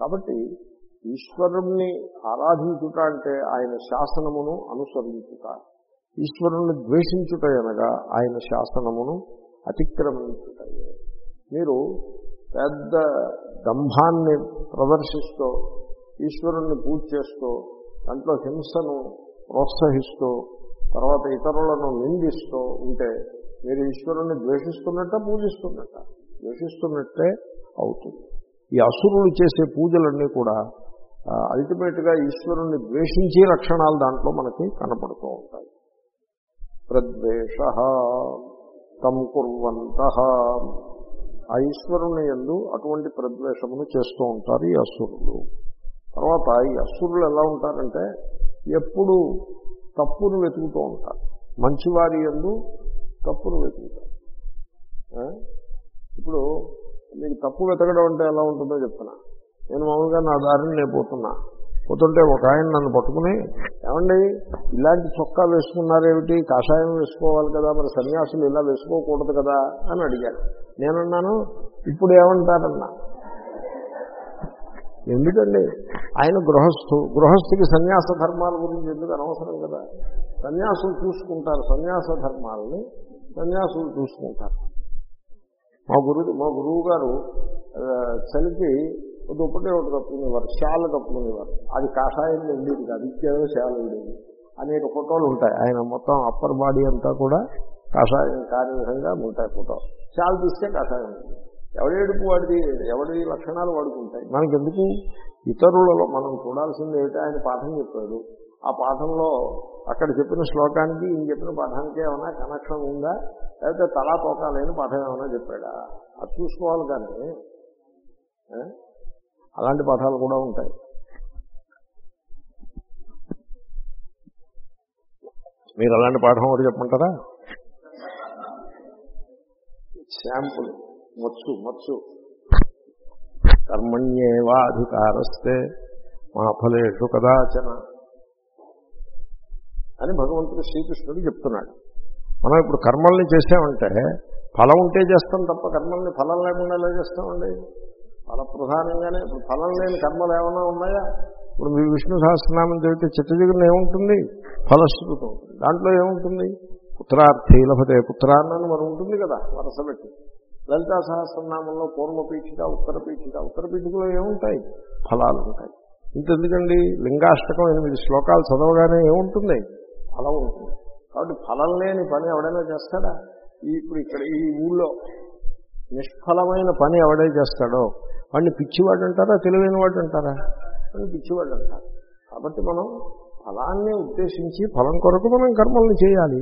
కాబట్టి ఈశ్వరుణ్ణి ఆరాధించుట అంటే ఆయన శాసనమును అనుసరించుట. ఈశ్వరుణ్ణి ద్వేషించుట అనగా ఆయన శాసనమును అతిక్రమించుటయే. మీరు పెద్ద దంభాన్ని ప్రదర్శిస్తూ ఈశ్వరుణ్ణి పూజ చేస్తూ దాంట్లో హింసను ప్రోత్సహిస్తూ తర్వాత ఇతరులను నిందిస్తూ ఉంటే మీరు ఈశ్వరుణ్ణి ద్వేషిస్తున్నట్ట పూజిస్తున్నట్ట. ద్వేషిస్తున్నట్టే అవుతుంది. ఈ అసురులు చేసే పూజలన్నీ కూడా అల్టిమేట్గా ఈశ్వరుణ్ణి ద్వేషించే లక్షణాలు దాంట్లో మనకి కనపడుతూ ఉంటాయి. ప్రద్వేష తం కుర్వంత. ఆ ఈశ్వరుని ఎందు అటువంటి ప్రద్వేషమును చేస్తూ ఉంటారు ఈ అసురులు. తర్వాత ఈ అసురులు ఎలా ఉంటారంటే ఎప్పుడు తప్పును వెతుకుతూ ఉంటారు. మంచివారి ఎందు తప్పును వెతుకుతారు. ఇప్పుడు మీకు తప్పు వెతకడం అంటే ఎలా ఉంటుందో చెప్తున్నా. నేను మామూలుగా నా దారిని నేను పోతున్నా పోతుంటే ఒక ఆయన నన్ను పట్టుకుని ఏమండి ఇలాంటి చొక్కా వేసుకున్నారేమిటి? కాషాయం వేసుకోవాలి కదా మరి సన్యాసులు ఇలా వేసుకోకూడదు కదా? అని అడిగాను నేనన్నాను ఇప్పుడు ఏమంటారన్నా? ఎందుకండి? ఆయన గృహస్థు గృహస్థుకి సన్యాస ధర్మాల గురించి ఎందుకు అనవసరం కదా? సన్యాసులు చూసుకుంటారు సన్యాస ధర్మాలని సన్యాసులు చూసుకుంటారు. మా గురువు మా గురువు గారు చలికి దుప్పటి ఒకటి కప్పుకునేవారు శాల కప్పుకునేవారు అది కాషాయం ఉండేది కాదు ఇచ్చేదో శాలు ఉండేది. అనేక ఫోటోలు ఉంటాయి. ఆయన మొత్తం అప్పర్ బాడీ అంతా కూడా కాషాయం కాని విధంగా ఉంటాయి ఫోటో. శాలు తీస్తే కాషాయం ఉంటుంది. ఏడుపు వాడిది? ఎవడి లక్షణాలు వాడుకుంటాయి? మనకెందుకు? ఇతరులలో మనం చూడాల్సింది ఏమిటో? ఆయన పాఠం చెప్పాడు. ఆ పాఠంలో అక్కడ చెప్పిన శ్లోకానికి ఈయన చెప్పిన పాఠానికి ఏమైనా కనెక్షన్ ఉందా? లేకపోతే తలా తోకాలేని పాఠం ఏమైనా చెప్పాడా? అది చూసుకోవాలి కానీ అలాంటి పాఠాలు కూడా ఉంటాయి. మీరు అలాంటి పాఠం ఒకటి చెప్పమంటారా? శాంపుల్. మత్సు మత్సు. కర్మణ్యేవాధికారస్తే మా ఫలేషు కదాచన. అని భగవంతుడు శ్రీకృష్ణుడు చెప్తున్నాడు. మనం ఇప్పుడు కర్మల్ని చేసామంటే ఫలం ఉంటే చేస్తాం తప్ప కర్మల్ని ఫలం లేకుండా ఎలా చేస్తామండి? ఫల ప్రధానంగానే ఇప్పుడు ఫలం లేని కర్మలు ఏమైనా ఉన్నాయా? ఇప్పుడు మీ విష్ణు సహస్రనామం చదివితే చిత్తజగులు ఏముంటుంది? ఫలశ్రుతం ఉంటుంది. దాంట్లో ఏముంటుంది? పుత్రార్థి లభతే పుత్రాన్నని మరి ఉంటుంది కదా వరస పెట్టి. లలితా సహస్రనామంలో పూర్వపీఠిక ఉత్తర పీఠిక ఉత్తర పీఠికలో ఏముంటాయి? ఫలాలు ఉంటాయి. ఇంతెందుకండి? లింగాష్టకం ఎనిమిది శ్లోకాలు చదవగానే ఏముంటుంది? ఫలం ఉంటుంది. కాబట్టి ఫలం లేని పని ఎవడైనా చేస్తాడా? ఇప్పుడు ఇక్కడ ఈ ఊళ్ళో నిష్ఫలమైన పని ఎవడై చేస్తాడో? వాడిని పిచ్చివాడు అంటారా తెలివైన వాడు అంటారా? అని పిచ్చివాడు అంటారు. కాబట్టి మనం ఫలాన్ని ఉద్దేశించి ఫలం కొరకు మనం కర్మల్ని చేయాలి.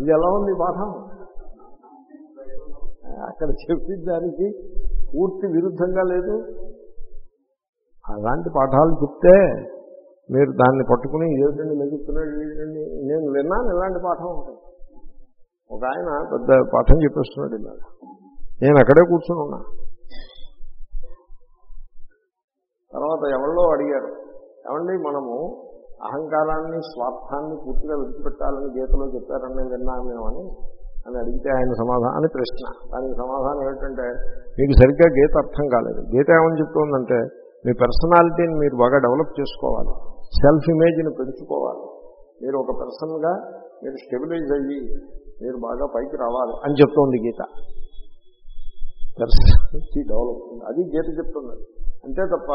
ఇది ఎలా ఉంది పాఠం? అక్కడ చెప్పిన దానికి పూర్తి విరుద్ధంగా లేదు. అలాంటి పాఠాలు చెప్తే మీరు దాన్ని పట్టుకుని ఏమిటండి లెగుతున్నాడు ఏంటండి నేను విన్నాను ఇలాంటి పాఠం ఉంటుంది ఒక ఆయన పెద్ద పాఠం చెప్పేస్తున్నాడు ఇలా. నేను అక్కడే కూర్చుని ఉన్నా. తర్వాత ఎవరిలో అడిగారు ఏమండి మనము అహంకారాన్ని స్వార్థాన్ని పూర్తిగా విడిచిపెట్టాలని గీతలో చెప్పారని విన్నాను మేమని అని అడిగితే ఆయన సమాధానం అని ప్రశ్న. దానికి సమాధానం ఏమిటంటే మీకు సరిగ్గా గీత అర్థం కాలేదు. గీత ఏమని చెప్తుందంటే మీ పర్సనాలిటీని మీరు బాగా డెవలప్ చేసుకోవాలి. సెల్ఫ్ ఇమేజ్ని పెంచుకోవాలి. మీరు ఒక పర్సన్గా మీరు స్టెబిలైజ్ అయ్యి మీరు బాగా పైకి రావాలి అని చెప్తోంది గీత. పర్సనాలిటీ డెవలప్మెంట్ అది గీత చెప్తున్నది. అంతే తప్ప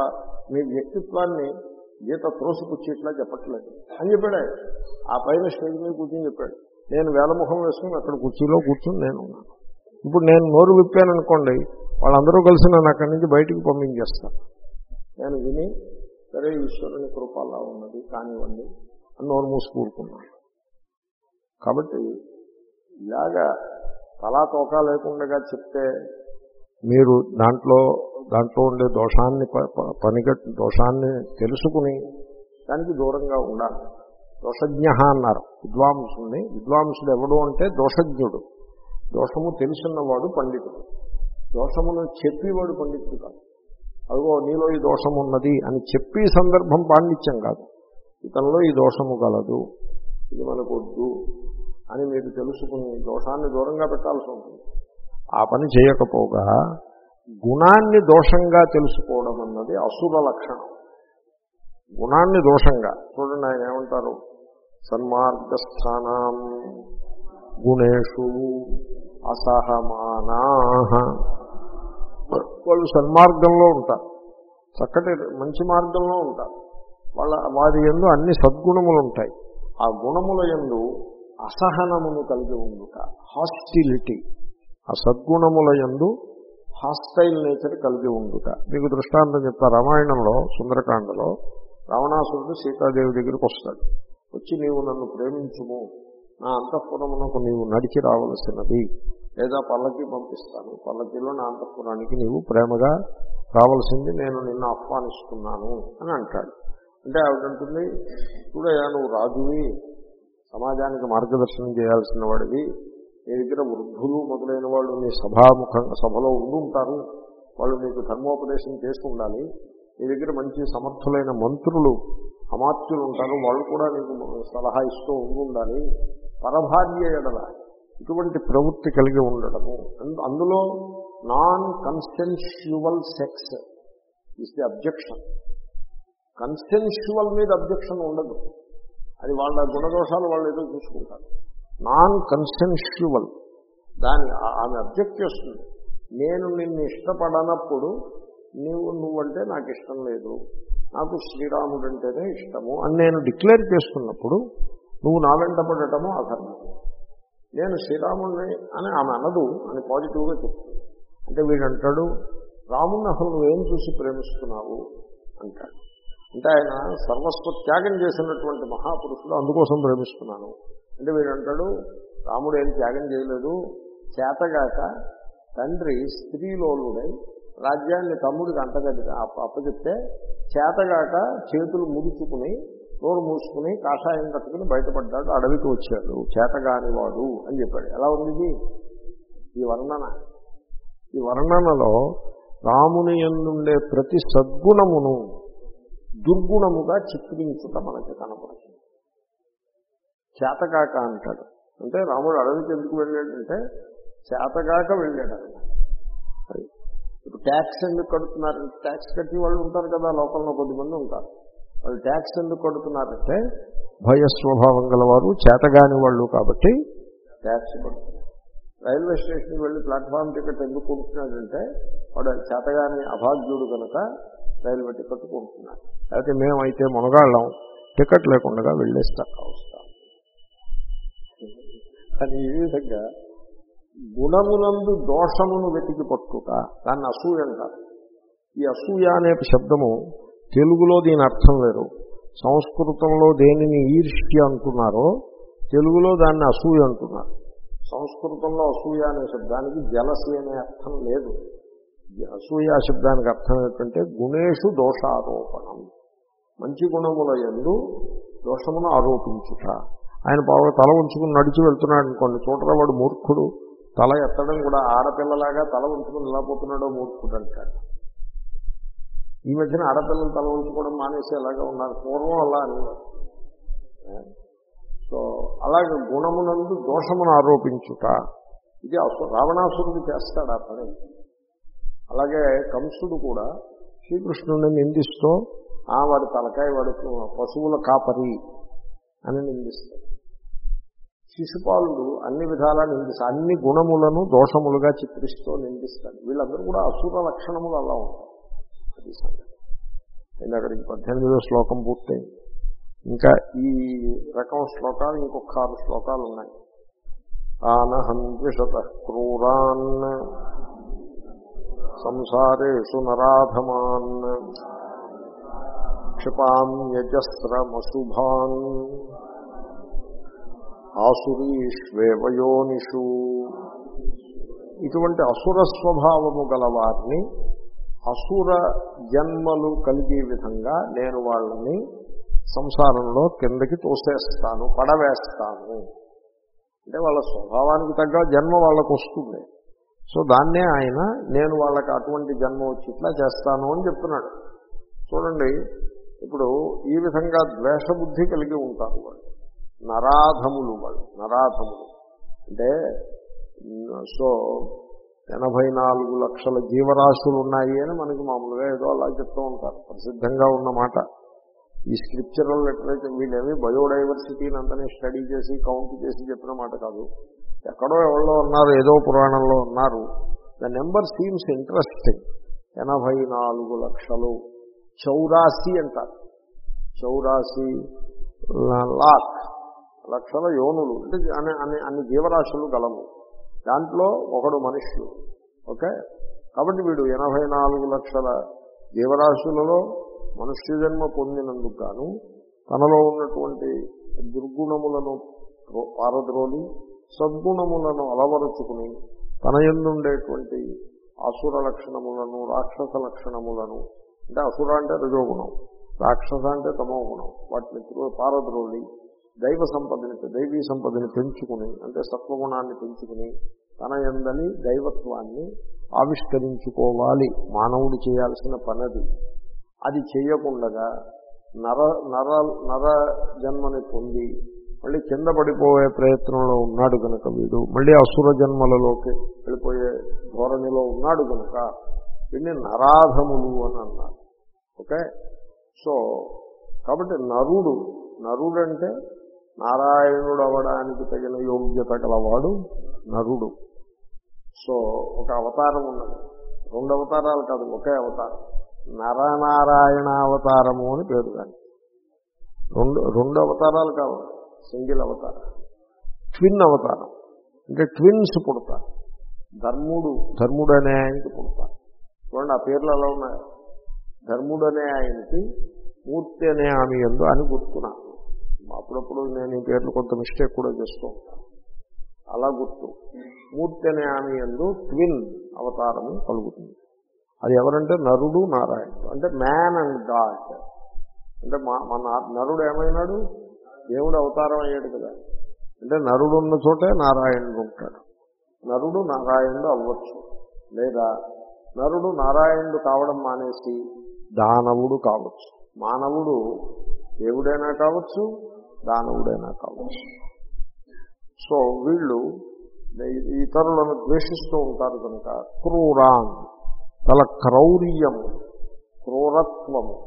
మీ వ్యక్తిత్వాన్ని గీత త్రోసిపుచ్చేట్లా చెప్పట్లేదు. అని చెప్పాడు. ఆ పైన స్టేజ్ మీద కూర్చొని చెప్పాడు. నేను వేలముఖం వేసుకుని అక్కడ కుర్చీలో కూర్చుని నేను ఉన్నాను. ఇప్పుడు నేను నోరు విప్పాను అనుకోండి వాళ్ళందరూ కలిసి నన్ను అక్కడి నుంచి బయటికి పంపించేస్తాను నేను విని సరే ఈశ్వరుని కృప అలా ఉన్నది కానివ్వండి అని నోరు మూసుకూరుకున్నాను కాబట్టి ఇలాగా తలా తోకా లేకుండా చెప్తే మీరు దాంట్లో దాంట్లో ఉండే దోషాన్ని ప- పనిగట్ దోషాన్ని తెలుసుకుని దానికి దూరంగా ఉండాలి. దోషజ్ఞ అన్నారు విద్వాంసుని విద్వాంసుడు ఎవడు అంటే దోషజ్ఞుడు. దోషము తెలిసినవాడు పండితుడు. దోషమును చెప్పేవాడు పండితుడు కాదు. అదిగో నీలో ఈ దోషం ఉన్నది అని చెప్పి సందర్భం పాండిత్యం కాదు. ఇతనిలో ఈ దోషము గలదు ఇది మనకొద్దు అని మీరు తెలుసుకుని దోషాన్ని దూరంగా పెట్టాల్సి ఉంటుంది. ఆ పని చేయకపోగా గుణాన్ని దోషంగా తెలుసుకోవడం అన్నది అసుర లక్షణం. గుణాన్ని దోషంగా. చూడండి ఆయన ఏమంటారు? సన్మార్గస్థానం గుణేషు అసహమానా వాళ్ళు సన్మార్గంలో ఉంటారు. చక్కటి మంచి మార్గంలో ఉంటారు. వాళ్ళ వారి ఎందు అన్ని సద్గుణములు ఉంటాయి ఆ గుణముల ఎందు అసహనమును కలిగి ఉండుట హాస్టిలిటీ ఆ సద్గుణముల ఎందు హాస్టైల్ నేచర్ కలిగి ఉండుట. మీకు దృష్టాంతం చెప్తా రామాయణంలో సుందరకాండలో రావణాసురుడు సీతాదేవి దగ్గరికి వస్తాడు. వచ్చి నీవు నన్ను ప్రేమించుము. నా అంతఃపురమునకు నీవు నడిచి రావలసినది లేదా పల్లకి పంపిస్తాను. పల్లకిలో నా అంతఃపురానికి నీవు ప్రేమగా రావలసింది నేను నిన్ను ఆహ్వానిస్తున్నాను అని అంటాడు. అంటే ఆవిడంటుంది చూడయా నువ్వు రాజువి సమాజానికి మార్గదర్శనం చేయాల్సిన వాడివి. నీ దగ్గర వృద్ధులు మొదలైన వాళ్ళు నీ సభాముఖం సభలో ఉండుంటారు వాళ్ళు నీకు ధర్మోపదేశం చేసి ఉండాలి. నీ దగ్గర మంచి సమర్థులైన మంత్రులు అమాత్యులు ఉంటారు. వాళ్ళు కూడా నీకు సలహా ఇస్తూ ఉండాలి. పరభార్య ఎడల ఇటువంటి ప్రవృత్తి కలిగి ఉండడము. అందులో non consensual sex is the objection consensual మీద అబ్జెక్షన్ ఉండదు. అది వాళ్ళ గుణదోషాలు వాళ్ళు ఏదో చూసుకుంటారు. నాన్ కన్సెన్షువల్ దాని ఆమె అబ్జెక్ట్ చేస్తుంది. నేను నిన్ను ఇష్టపడనప్పుడు నువ్వు నువ్వంటే నాకు ఇష్టం లేదు. నాకు శ్రీరాముడు అంటేనే ఇష్టము అని నేను డిక్లేర్ చేస్తున్నప్పుడు నువ్వు నా వెంటబడటము అధర్మము నేను శ్రీరాముడిని అని ఆమె అనదు అని పాజిటివ్గా చెప్తుంది. అంటే వీడంటాడు రాముడిని అసలు నువ్వేం చూసి ప్రేమిస్తున్నావు? అంటాడు. అంటే ఆయన సర్వస్వ త్యాగం చేసినటువంటి మహాపురుషుడు అందుకోసం ప్రేమిస్తున్నాను. అంటే వీడంటాడు రాముడు ఏం త్యాగం చేయలేదు. చేతగాక తండ్రి స్త్రీలోలుడై రాజ్యాన్ని తమ్ముడికి అంటగది అప్ప- అప్పచెప్తే చేతగాక చేతులు ముడుచుకుని నోరు మూసుకుని కాషాయం కట్టుకుని బయటపడ్డాడు అడవికి వచ్చాడు. చేతగాని వాడు అని చెప్పాడు. ఎలా ఉంది ఈ వర్ణన. ఈ వర్ణనలో రాముని ఎందుండే ప్రతి సద్గుణమును దుర్గుణముగా చిత్రించుట మనకి కనపడుతుంది. చేతకాక అంటాడు. అంటే రాముడు అడవికి ఎందుకు వెళ్ళాడంటే చేతగాక వెళ్ళాడు అన్నమాట. ఇప్పుడు ట్యాక్స్ ఎందుకు కడుతున్నారంటే ట్యాక్స్ కట్టి వాళ్ళు ఉంటారు కదా లోకంలో కొద్దిమంది ఉంటారు. వాళ్ళు ట్యాక్స్ ఎందుకు కడుతున్నారంటే భయస్వభావం గలవారు చేతగాని వాళ్ళు కాబట్టి ట్యాక్స్ కడుతున్నారు. రైల్వే స్టేషన్కి వెళ్ళి ప్లాట్ఫామ్ టికెట్ ఎందుకు కొంటున్నాడంటే వాడు చేతగాని అభాగ్యుడు కనుక రైల్వే టికెట్ కొంటున్నాడు అయితే మేమైతే మునగాళ్ళం టికెట్ లేకుండా వెళ్ళేస్తా. వస్తాం కానీ ఈ విధంగా గుణమునందు దోషమును వెతికి పట్టుట దాన్ని అసూయ అంటారు. ఈ అసూయ అనే శబ్దము తెలుగులో దీని అర్థం వేరు. సంస్కృతంలో దేనిని ఈర్ష్య అంటున్నారో తెలుగులో దాన్ని అసూయ అంటున్నారు. సంస్కృతంలో అసూయ అనే శబ్దానికి జలసి అనే అర్థం లేదు. అసూయ శబ్దానికి అర్థం ఏంటంటే గుణేషు దోషారోపణం. మంచి గుణముల ఎందు దోషమును ఆరోపించుట. ఆయన బాగా తల ఉంచుకుని నడిచి వెళ్తున్నాడు అనుకోండి చూడరా వాడు మూర్ఖుడు. తల ఎత్తడం కూడా ఆడపిల్లలాగా తల ఉంచుకుని ఎలా పోతున్నాడో మూర్ఖుడు అంటాడు. ఈ మధ్యన ఆడపిల్లలు తల ఉంచుకోవడం మానేసి అలాగా ఉన్నారు. పూర్వం అలా అనేవారు సో అలాగే గుణమునందు దోషమును ఆరోపించుట ఇది రావణాసురుడు చేస్తాడు ఆ పని. అలాగే కంసుడు కూడా శ్రీకృష్ణుడిని నిందిస్తూ ఆ వాడి తలకాయ వాడు పశువుల కాపరి అని నిందిస్తాడు. శిశుపాలుడు అన్ని విధాలా నిందిస్తాడు అన్ని గుణములను దోషములుగా చిత్రిస్తూ నిందిస్తాడు. వీళ్ళందరూ కూడా అసుర లక్షణములు అలా ఉంటాయి. నేను అక్కడికి పద్దెనిమిదో శ్లోకం పూర్తయింది. ఇంకా ఈ రకం శ్లోకాలు ఇంకొక ఆరు శ్లోకాలు ఉన్నాయి. ఆనహం ద్విషత క్రూరాన్ సంసారేషు నరాధమాన్ క్షిపామ్యజస్రమశుభాన్ ఆసురీష్వేవయోనిషు ఇటువంటి అసుర స్వభావము గల వారిని అసుర జన్మలు కలిగే విధంగా నేను వాళ్ళని సంసారంలో కిందకి తోసేస్తాను పడవేస్తాను. అంటే వాళ్ళ స్వభావానికి తగ్గ జన్మ వాళ్ళకు వస్తుంది. సో దాన్నే ఆయన నేను వాళ్ళకి అటువంటి జన్మ వచ్చి ఇట్లా చేస్తాను అని చెప్తున్నాడు. చూడండి ఇప్పుడు ఈ విధంగా ద్వేషబుద్ధి కలిగి ఉంటారు వాళ్ళు. నరాధములు వాళ్ళు నరాధములు. అంటే సో ఎనభై నాలుగు లక్షల జీవరాశులు ఉన్నాయి అని మనకి మామూలుగా ఏదో అలా చెప్తూ ఉంటారు. ప్రసిద్ధంగా ఉన్న మాట. ఈ స్క్రిప్చరల్ లిటరేచర్ వీళ్ళేమి బయోడైవర్సిటీని అంతనే స్టడీ చేసి కౌంట్ చేసి చెప్పిన మాట కాదు. ఎక్కడో ఎవరో ఉన్నారు ఏదో పురాణంలో ఉన్నారు. The number seems interesting. ఎనభై నాలుగు లక్షలు. చౌరాసి అంటారు. చౌరాసి లాక్. లక్షల యోనులు. అంటే అనే అనే అన్ని జీవరాశులు గలవు. దాంట్లో ఒకడు మనుష్యుడు ఓకే? కాబట్టి వీడు ఎనభై నాలుగు లక్షల జీవరాశులలో మనుష్య జన్మ పొందినందుకు గాను తనలో ఉన్నటువంటి దుర్గుణములను పారద్రోలి సద్గుణములను అలవరుచుకుని తన ఎందుండేటువంటి అసుర లక్షణములను రాక్షస లక్షణములను అంటే అసుర అంటే రజోగుణం రాక్షస అంటే తమో గుణం వాటిని పారద్రోలి దైవ సంపదని దైవీ సంపదని పెంచుకుని అంటే సత్వగుణాన్ని పెంచుకుని తన ఎందని దైవత్వాన్ని ఆవిష్కరించుకోవాలి. మానవుడు చేయాల్సిన పనది. అది చేయకుండగా నర నర నర జన్మని పొంది మళ్ళీ కింద పడిపోయే ప్రయత్నంలో ఉన్నాడు కనుక వీడు. మళ్ళీ అసుర జన్మలలోకి వెళ్ళిపోయే ధోరణిలో ఉన్నాడు కనుక వీడిని నరాధములు అని అన్నారు. ఓకే? సో కాబట్టి నరుడు నరుడంటే నారాయణుడు అవడానికి తగిన యోగ్యత గలవాడు నరుడు. సో ఒక అవతారం ఉన్నది. రెండు అవతారాలు కాదు ఒకే అవతారం. నరనారాయణ అవతారము అని పేరు దానికి. రెండు రెండు అవతారాలు కావు సింగిల్ అవతారం. ట్విన్ అవతారం. అంటే ట్విన్స్ పుడతారు. ధర్ముడు ధర్ముడు అనే ఆయనకి పుడతారు. చూడండి ఆ పేర్లు అలా ఉన్నాయి. ధర్ముడు అనే ఆయనకి మూర్తి అనే ఆమె ఎందు అని గుర్తున్నాను అప్పుడప్పుడు నేను ఈ పేర్లు కొంత మిస్టేక్ కూడా చేస్తూ ఉంటాను. అలా గుర్తు. మూర్తి అనే ఆమె ఎందు ట్విన్ అవతారము కలుగుతుంది. అది ఎవరంటే నరుడు నారాయణుడు. అంటే మ్యాన్ అండ్ గాడ్ అంటే మా మన నరుడు ఏమైనాడు? దేవుడు అవతారం అయ్యాడు కదా. అంటే నరుడు ఉన్న చోటే నారాయణుడు ఉంటాడు. నరుడు నారాయణుడు అవ్వచ్చు. లేదా నరుడు నారాయణుడు కావడం మానేసి దానవుడు కావచ్చు. మానవుడు దేవుడైనా కావచ్చు దానవుడైనా కావచ్చు. సో వీళ్ళు ఇతరులను ద్వేషిస్తూ ఉంటారు కనుక క్రూరాన్ తల క్రౌర్యము క్రూరత్వము.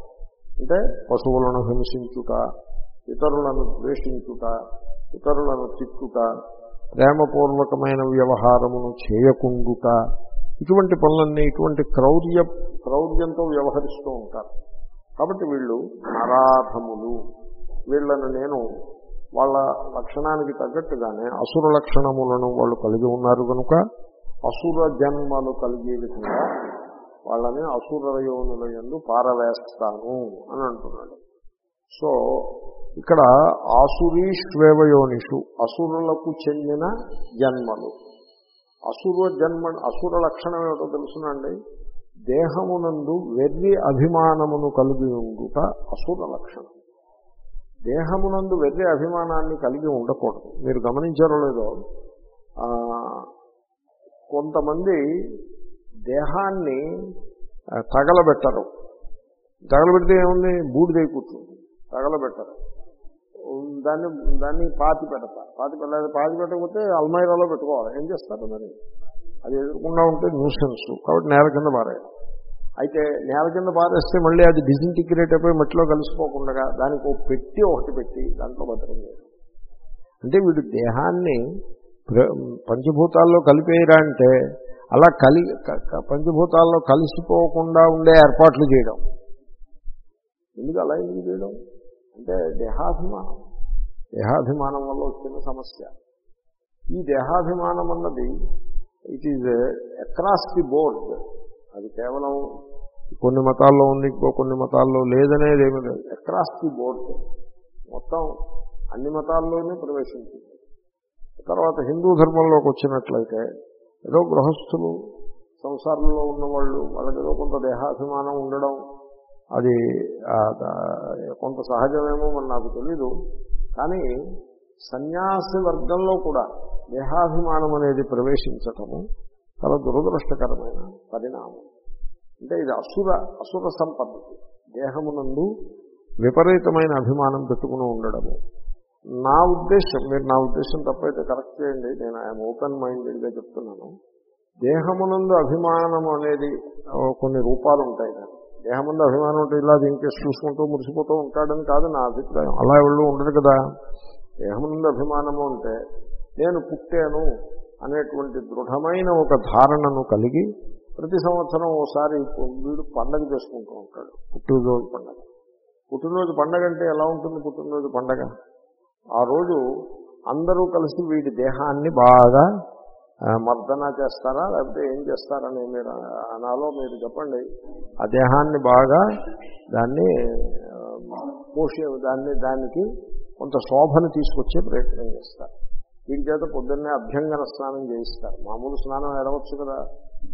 అంటే పశువులను హింసించుట ఇతరులను ద్వేషించుట ఇతరులను తిట్టుట ప్రేమపూర్వకమైన వ్యవహారమును చేయకుండుట. ఇటువంటి పనులన్నీ ఇటువంటి క్రౌర్య క్రౌర్యంతో వ్యవహరిస్తూ ఉంటారు. కాబట్టి వీళ్ళు నరాధములు. వీళ్ళను నేను వాళ్ళ లక్షణానికి తగ్గట్టుగానే అసుర లక్షణములను వాళ్ళు కలిగి ఉన్నారు కనుక అసుర జన్మలు కలిగే విధంగా వాళ్ళని అసుర యోనుల ఎందు పారవేస్తాను అని అంటున్నాడు. సో ఇక్కడ ఆసురీష్వేవయోనిషు అసురులకు చెందిన జన్మలు. అసుర జన్మ అసుర లక్షణం ఏమిటో తెలుసునండి? దేహమునందు వెర్రి అభిమానమును కలిగి ఉండుట అసుర లక్షణం. దేహమునందు వెర్రి అభిమానాన్ని కలిగి ఉండకూడదు. మీరు గమనించారో లేదో కొంతమంది దేహాన్ని తగలబెట్టరు. తగలబెడితే ఏముంది? బూడిదై కూర్చుంది తగలబెట్టరు. దాన్ని దాన్ని పాతి పెడతారు. పాతి పెట్టలేదు పాతి పెట్టకపోతే అల్మైరాలో పెట్టుకోవాలి. ఏం చేస్తారు మరి? అది ఎదుర్కొండా ఉంటే న్యూసెన్స్ కాబట్టి నేల కింద పారేయాలి అయితే నేల కింద పారేస్తే మళ్ళీ అది డిజింటిగ్రేట్ అయిపోయి మట్టిలో కలిసిపోకుండా దానికి ఒక పెట్టి ఒకటి పెట్టి దాంట్లో భద్రం చేయడం అంటే వీడు దేహాన్ని పంచభూతాల్లో కలిపేయరా అంటే అలా కలి పంచభూతాల్లో కలిసిపోకుండా ఉండే ఏర్పాట్లు చేయడం. ఎందుకు అలా ఎందుకు చేయడం? అంటే దేహాభిమానం. దేహాభిమానం వల్ల వచ్చిన సమస్య. ఈ దేహాభిమానం అన్నది it is across the board అది కేవలం కొన్ని మతాల్లో ఉంది ఇంకో కొన్ని మతాల్లో లేదనేది ఏమి లేదు. అక్రాస్ ది బోర్డ్ మొత్తం అన్ని మతాల్లోనే ప్రవేశించింది. తర్వాత హిందూ ధర్మంలోకి వచ్చినట్లయితే ఏదో గృహస్థులు సంసారంలో ఉన్నవాళ్ళు వాళ్ళకి ఏదో కొంత దేహాభిమానం ఉండడం అది కొంత సహజమేమో మరి నాకు తెలీదు. కానీ సన్యాసి వర్గంలో కూడా దేహాభిమానం అనేది ప్రవేశించటము చాలా దురదృష్టకరమైన పరిణామం. అంటే ఇది అసుర అసుర సంపత్తి దేహమునందు విపరీతమైన అభిమానం పెట్టుకుని ఉండడము. నా ఉద్దేశం మీరు నా ఉద్దేశం తప్పైతే కరెక్ట్ చేయండి. నేను ఐఎమ్ ఓపెన్ మైండెడ్గా చెప్తున్నాను. దేహమునందు అభిమానం అనేది కొన్ని రూపాలు ఉంటాయి దానికి. దేహముందు అభిమానం ఉంటే ఇలా దీనికి చూసుకుంటూ మురిసిపోతూ ఉంటాడని కాదు నా అభిప్రాయం. అలా ఎవరు ఉండదు కదా. దేహమునందు అభిమానము అంటే నేను పుట్టాను అనేటువంటి దృఢమైన ఒక ధారణను కలిగి ప్రతి సంవత్సరం ఓసారి వీడు పండగ చేసుకుంటూ ఉంటాడు. పుట్టినరోజు పండగ. పుట్టినరోజు పండగ అంటే ఎలా ఉంటుంది పుట్టినరోజు పండగ? ఆ రోజు అందరూ కలిసి వీడి దేహాన్ని బాగా మర్దన చేస్తారా లేకపోతే ఏం చేస్తారని మీరు అనాలో మీరు చెప్పండి. ఆ దేహాన్ని బాగా దాన్ని ఆ, పోషే దాన్ని దానికి కొంత శోభను తీసుకొచ్చే ప్రయత్నం చేస్తారు. వీడి చేత పొద్దున్నే అభ్యంగన స్నానం చేయిస్తారు. మామూలు స్నానం ఏడవచ్చు కదా?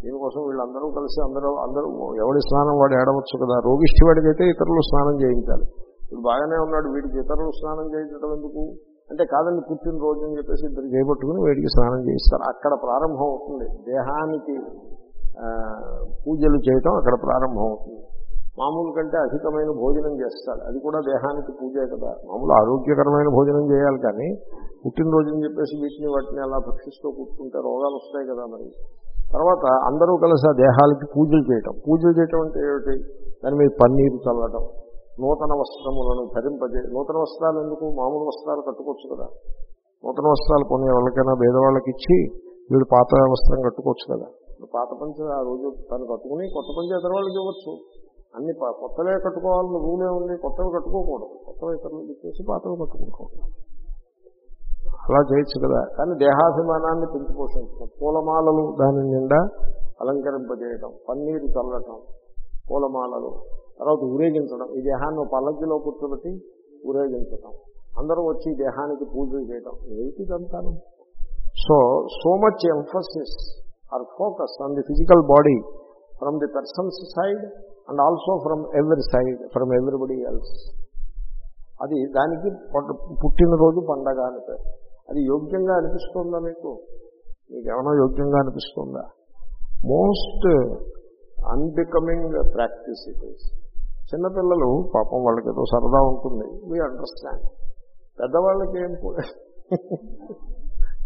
దీనికోసం వీళ్ళందరూ కలిసి అందరూ అందరూ ఎవడి స్నానం వాడు ఏడవచ్చు కదా? రోగిష్టి వాడికైతే ఇతరులు స్నానం చేయించాలి. ఇప్పుడు బాగానే ఉన్నాడు వీడికి ఇతరులు స్నానం చేయించడం ఎందుకు? అంటే కాదండి పుట్టినరోజు అని చెప్పేసి ఇద్దరు చేపట్టుకుని వీడికి స్నానం చేయిస్తారు. అక్కడ ప్రారంభం అవుతుంది. దేహానికి పూజలు చేయటం అక్కడ ప్రారంభం అవుతుంది. మామూలు కంటే అధికమైన భోజనం చేస్తాడు. అది కూడా దేహానికి పూజే కదా. మామూలు ఆరోగ్యకరమైన భోజనం చేయాలి కానీ పుట్టినరోజుని చెప్పేసి వీటిని వాటిని అలా భక్షిస్తూ కూర్చుంటే రోగాలు వస్తాయి కదా మరి. తర్వాత అందరూ కలిసి ఆ దేహాలకి పూజలు చేయటం. పూజలు చేయటం అంటే ఏమిటి? దాని మీద పన్నీరు చల్లటం నూతన వస్త్రములను ధరింపజే నూతన వస్త్రాలు ఎందుకు? మామూలు వస్త్రాలు కట్టుకోవచ్చు కదా. నూతన వస్త్రాలు కొన్ని ఎవరికైనా భేదవాళ్ళకి ఇచ్చి వీడు పాత వస్త్రం కట్టుకోవచ్చు కదా. పాత పంచ ఆ రోజు తను కట్టుకుని కొత్త పంచ ఇతర వాళ్ళకి ఇవ్వచ్చు. అన్ని కొత్తవే కట్టుకోవాలని రూలే ఉంది కొత్తవి కట్టుకోకూడదు. కొత్తవి ఇతరులు ఇచ్చేసి పాతవి కట్టుకుంటూ అలా చేయొచ్చు కదా. కానీ దేహాభిమానాన్ని పెంచుకోవచ్చు పూలమాలలు దాని నిండా అలంకరింపజేయడం పన్నీరు చల్లటం పూలమాలలు తర్వాత ఊరేగించడం. ఈ దేహాన్ని పల్లకిలో కూర్చోబెట్టి ఊరేగించడం అందరూ వచ్చి దేహానికి పూజలు చేయడం ఏమిటి ఇదంతాను? So so much emphasis are focus on the physical body from the person's side and also from every side from everybody else. అది దానికి పుట్టినరోజు పండగ అని పేరు. అది యోగ్యంగా అనిపిస్తుందా మీకు? మీకు యోగ్యంగా అనిపిస్తుందా? Most unbecoming practice it is. చిన్నపిల్లలు పాపం వాళ్ళకి ఏదో సరదా ఉంటుంది. We understand. పెద్దవాళ్ళకి ఏం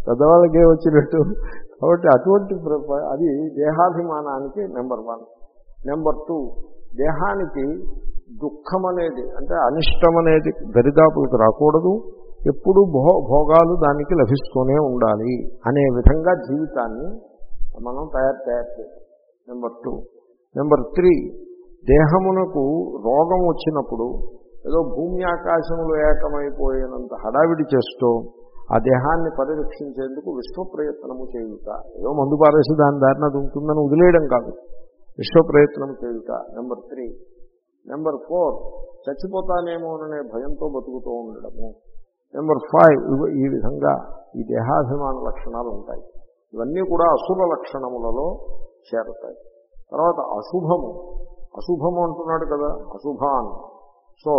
పెద్దవాళ్ళకి ఏం వచ్చినట్టు? కాబట్టి అటువంటి అది దేహాభిమానానికి నెంబర్ వన్. నెంబర్ టూ దేహానికి దుఃఖం అనేది అంటే అనిష్టం అనేది దరిదాపులకు రాకూడదు. ఎప్పుడు భో భోగాలు దానికి లభిస్తూనే ఉండాలి అనే విధంగా జీవితాన్ని మనం తయారు తయారు చేయాలి. Number two. నెంబర్ త్రీ దేహమునకు రోగం వచ్చినప్పుడు ఏదో భూమి ఆకాశంలో ఏకమైపోయినంత హడావిడి చేస్తూ ఆ దేహాన్ని పరిరక్షించేందుకు విశ్వ ప్రయత్నము చేయుట. ఏదో మందు పారేసి దాని దారిన అది ఉంటుందని వదిలేయడం కాదు. విశ్వ ప్రయత్నం చేయుట. నెంబర్ త్రీ నెంబర్ ఫోర్ చచ్చిపోతానేమోననే భయంతో బతుకుతూ ఉండడము. నెంబర్ ఫైవ్ ఈ విధంగా ఈ దేహాభిమాన లక్షణాలు ఉంటాయి. ఇవన్నీ కూడా అశుభ లక్షణములలో చేరతాయి. తర్వాత అశుభము. అశుభము అంటున్నాడు కదా అశుభాన్. సో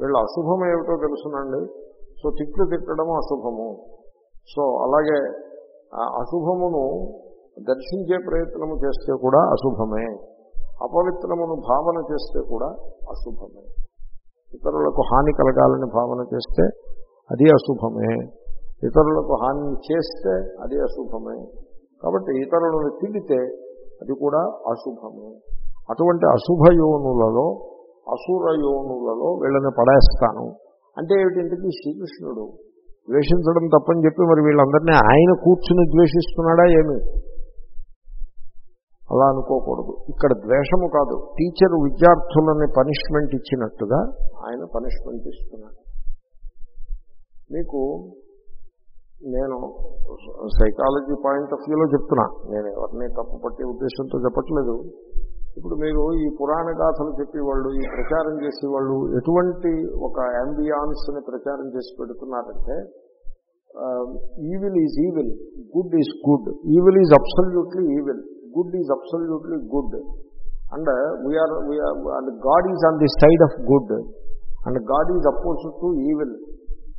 వీళ్ళ అశుభం ఏమిటో తెలుసునండి. సో తిట్లు తిట్టడము అశుభము. సో అలాగే ఆ అశుభమును దర్శించే ప్రయత్నము చేస్తే కూడా అశుభమే. అపవిత్రమును భావన చేస్తే కూడా అశుభమే. ఇతరులకు హాని కలగాలని భావన చేస్తే అది అశుభమే. ఇతరులకు హాని చేస్తే అది అశుభమే. కాబట్టి ఇతరులను తిడితే అది కూడా అశుభమే. అటువంటి అశుభ యోనులలో అసుర యోనులలో వీళ్ళని పడేస్తాను. అంటే ఏమిటంటే శ్రీకృష్ణుడు ద్వేషించడం తప్పని చెప్పి మరి వీళ్ళందరినీ ఆయన కూర్చుని ద్వేషిస్తున్నాడా ఏమి? అలా అనుకోకూడదు. ఇక్కడ ద్వేషము కాదు. టీచర్ విద్యార్థులని పనిష్మెంట్ ఇచ్చినట్టుగా ఆయన పనిష్మెంట్ ఇస్తున్నాడు. మీకు నేను సైకాలజీ పాయింట్ ఆఫ్ వ్యూలో చెప్తున్నా. నేను ఎవరిని తప్పు పట్టే ఉద్దేశంతో చెప్పట్లేదు. ఇప్పుడు మీరు ఈ పురాణ గాథలు చెప్పేవాళ్ళు ఈ ప్రచారం చేసేవాళ్ళు ఎటువంటి ఒక ని ప్రచారం చేసి పెడుతున్నారంటే evil is evil good is good evil is absolutely evil good is absolutely good and we are and god is on the side of good and god is oppose to evil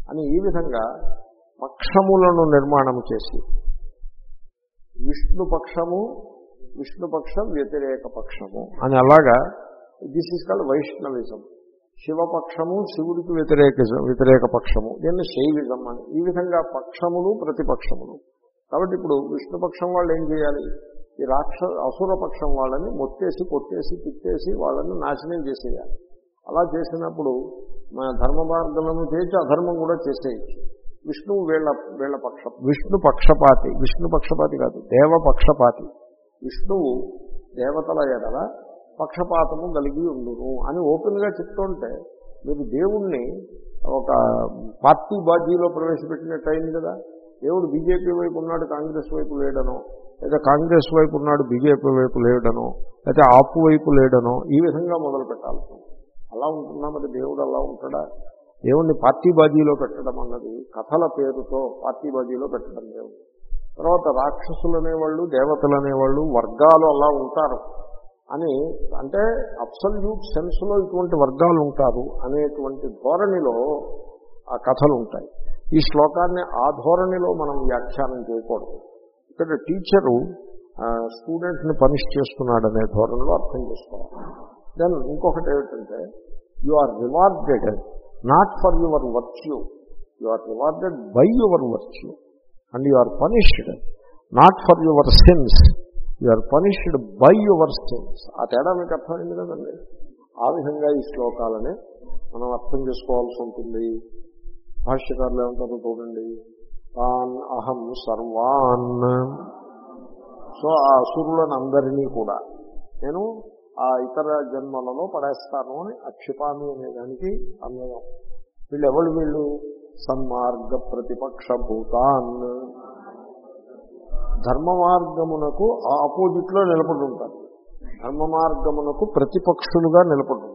అని ఈ విధంగా పక్షములను నిర్మాణం చేసి విష్ణు పక్షము వ్యతిరేక పక్షము. అని అలాగా దిస్ ఈజ్ కాల్డ్ వైష్ణవిజం. శివపక్షము శివుడికి వ్యతిరేక వ్యతిరేక పక్షము. దీన్ని శైవిజం అని. ఈ విధంగా పక్షములు ప్రతిపక్షములు. కాబట్టి ఇప్పుడు విష్ణుపక్షం వాళ్ళు ఏం చేయాలి? ఈ రాక్ష అసురపక్షం వాళ్ళని మొత్తేసి కొట్టేసి తిట్టేసి వాళ్ళని నాశనం చేసేయాలి. అలా చేసినప్పుడు మన ధర్మ మార్గాలను చేయొచ్చు అధర్మం కూడా చేసేయచ్చు. విష్ణువు వీళ్ళ వీళ్ళ పక్ష విష్ణు పక్షపాతి. విష్ణు పక్షపాతి కాదు దేవ పక్షపాతి. విష్ణువు దేవతల ఎడల పక్షపాతము కలిగి ఉండును అని ఓపెన్గా చెప్తుంటే మీరు దేవుణ్ణి ఒక పార్టీ బాజీలో ప్రవేశపెట్టినట్టు అయింది కదా? దేవుడు బీజేపీ వైపు ఉన్నాడు కాంగ్రెస్ వైపు లేడనో లేదా కాంగ్రెస్ వైపు ఉన్నాడు బీజేపీ వైపు లేడనో లేదా ఆపు వైపు లేడనో ఈ విధంగా మొదలు పెట్టాల్సింది అలా ఉంటున్నా మరి దేవుడు అలా ఉంటాడా? దేవుణ్ణి పార్టీ బాజీలో పెట్టడం అన్నది కథల పేరుతో పార్టీ బాజీలో పెట్టడం దేవుడు. తర్వాత రాక్షసులు అనేవాళ్ళు దేవతలు అనేవాళ్ళు వర్గాలు అలా ఉంటారు. అని అంటే అబ్సల్యూట్ సెన్స్లో ఇటువంటి వర్గాలు ఉంటారు అనేటువంటి ధోరణిలో ఆ కథలు ఉంటాయి ఈ శ్లోకాన్ని ఆ ధోరణిలో మనం వ్యాఖ్యానం చేయకూడదు. ఇక్కడ టీచరు స్టూడెంట్ని పనిష్ చేస్తున్నాడనే ధోరణిలో అర్థం చేసుకోవాలి. దెన్ ఇంకొకటి ఏమిటంటే you are rewarded not for your virtue you are rewarded by your virtue and you are punished not for your sins you are punished by your sins. ఆ తేడా మీకు అర్థమైంది కదండి? ఆ విధంగా ఈ శ్లోకాలని మనం అర్థం చేసుకోవాల్సి ఉంటుంది. భాష్యకారులు ఏమంటారు చూడండి? తాన్ అహం సర్వాన్. సో ఆ అసురులను అందరినీ కూడా నేను ఆ ఇతర జన్మలలో పడేస్తాను అని అక్షిపామి అనే దానికి అన్వయం. వీళ్ళు ఎవరు వీళ్ళు? సన్మార్గ ప్రతిపక్ష భూతాన్. ధర్మ మార్గమునకు ఆపోజిట్లో నిలబడి ఉంటారు ధర్మ మార్గమునకు ప్రతిపక్షులుగా నిలబడి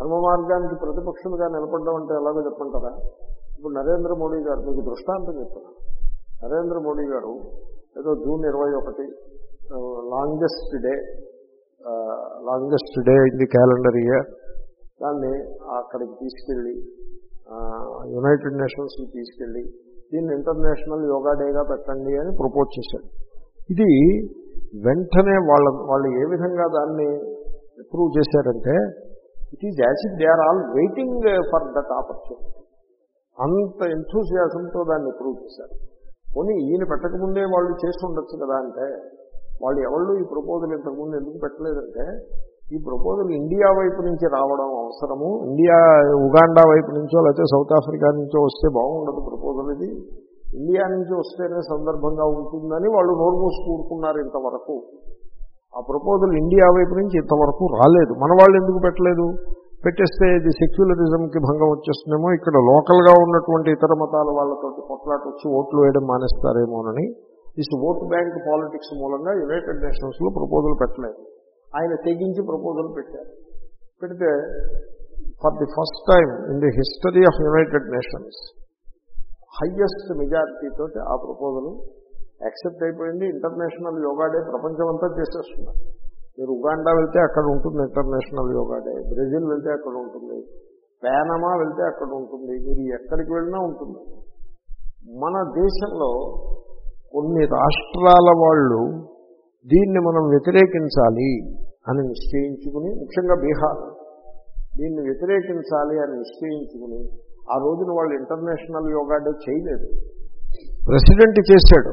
ధర్మ మార్గానికి ప్రతిపక్షులుగా నిలబడడం అంటే ఎలాగో చెప్పంటారా ఇప్పుడు నరేంద్ర మోడీ గారు మీకు దృష్టాంతం చెప్తారు నరేంద్ర మోడీ గారు ఏదో జూన్ ఇరవై ఒకటి longest day longest day in the calendar year. దాన్ని అక్కడికి తీసుకెళ్ళి యునైటెడ్ నేషన్స్కి తీసుకెళ్ళి దీన్ని ఇంటర్నేషనల్ యోగా డేగా పెట్టండి అని ప్రపోజ్ చేశాడు. ఇది వెంటనే వాళ్ళ వాళ్ళు ఏ విధంగా దాన్ని ప్రూవ్ చేశారంటే it is as it they are all waiting for that opportunity అంత ఎంథూసియాసంతో దాన్ని ప్రూవ్ చేశారు. పోనీ ఈయన పెట్టకముందే వాళ్ళు చేసి ఉండొచ్చు కదా అంటే వాళ్ళు ఎవళ్ళు ఈ ప్రపోజల్ ఇంతకుముందు ఎందుకు పెట్టలేదంటే ఈ ప్రపోజల్ ఇండియా వైపు నుంచి రావడం అవసరము. ఇండియా ఉగాండా వైపు నుంచో లేకపోతే సౌత్ ఆఫ్రికా నుంచో వస్తే బాగుండదు ప్రపోజల్ ఇది. ఇండియా నుంచి వస్తేనే సందర్భంగా ఉంటుందని వాళ్ళు నోరు మూసుకూరుకున్నారు ఇంతవరకు. ఆ ప్రపోజల్ ఇండియా వైపు నుంచి ఇంతవరకు రాలేదు. మన వాళ్ళు ఎందుకు పెట్టలేదు? పెట్టేస్తే ఇది సెక్యులరిజంకి భంగం వచ్చేస్తుందేమో ఇక్కడ లోకల్గా ఉన్నటువంటి ఇతర మతాల వాళ్ళతో కొట్లాట వచ్చి ఓట్లు వేయడం మానేస్తారేమోనని దిస్ ఓట్ బ్యాంక్ పాలిటిక్స్ మూలంగా యునైటెడ్ నేషన్స్లో ప్రపోజల్ పెట్టలేదు. ఆయన తెగించి ప్రపోజల్ పెట్టారు. పెడితే for the first time in the history of united nations highest majority తోటి ఆ ప్రపోజల్ యాక్సెప్ట్ అయిపోయింది. ఇంటర్నేషనల్ యోగా డే ప్రపంచం అంతా చేసేస్తున్నారు. మీరు ఉగాండా వెళ్తే అక్కడ ఉంటుంది ఇంటర్నేషనల్ యోగా డే. బ్రెజిల్ వెళ్తే అక్కడ ఉంటుంది. పానమా వెళ్తే అక్కడ ఉంటుంది. మీరు ఎక్కడికి వెళ్ళినా ఉంటుంది. మన దేశంలో కొన్ని రాష్ట్రాల వాళ్ళు దీన్ని మనం వ్యతిరేకించాలి అని నిశ్చయించుకుని ముఖ్యంగా బీహార్ దీన్ని వ్యతిరేకించాలి అని నిశ్చయించుకుని ఆ రోజున వాళ్ళు ఇంటర్నేషనల్ యోగా డే చేయలేదు. ప్రెసిడెంట్ చేశాడు.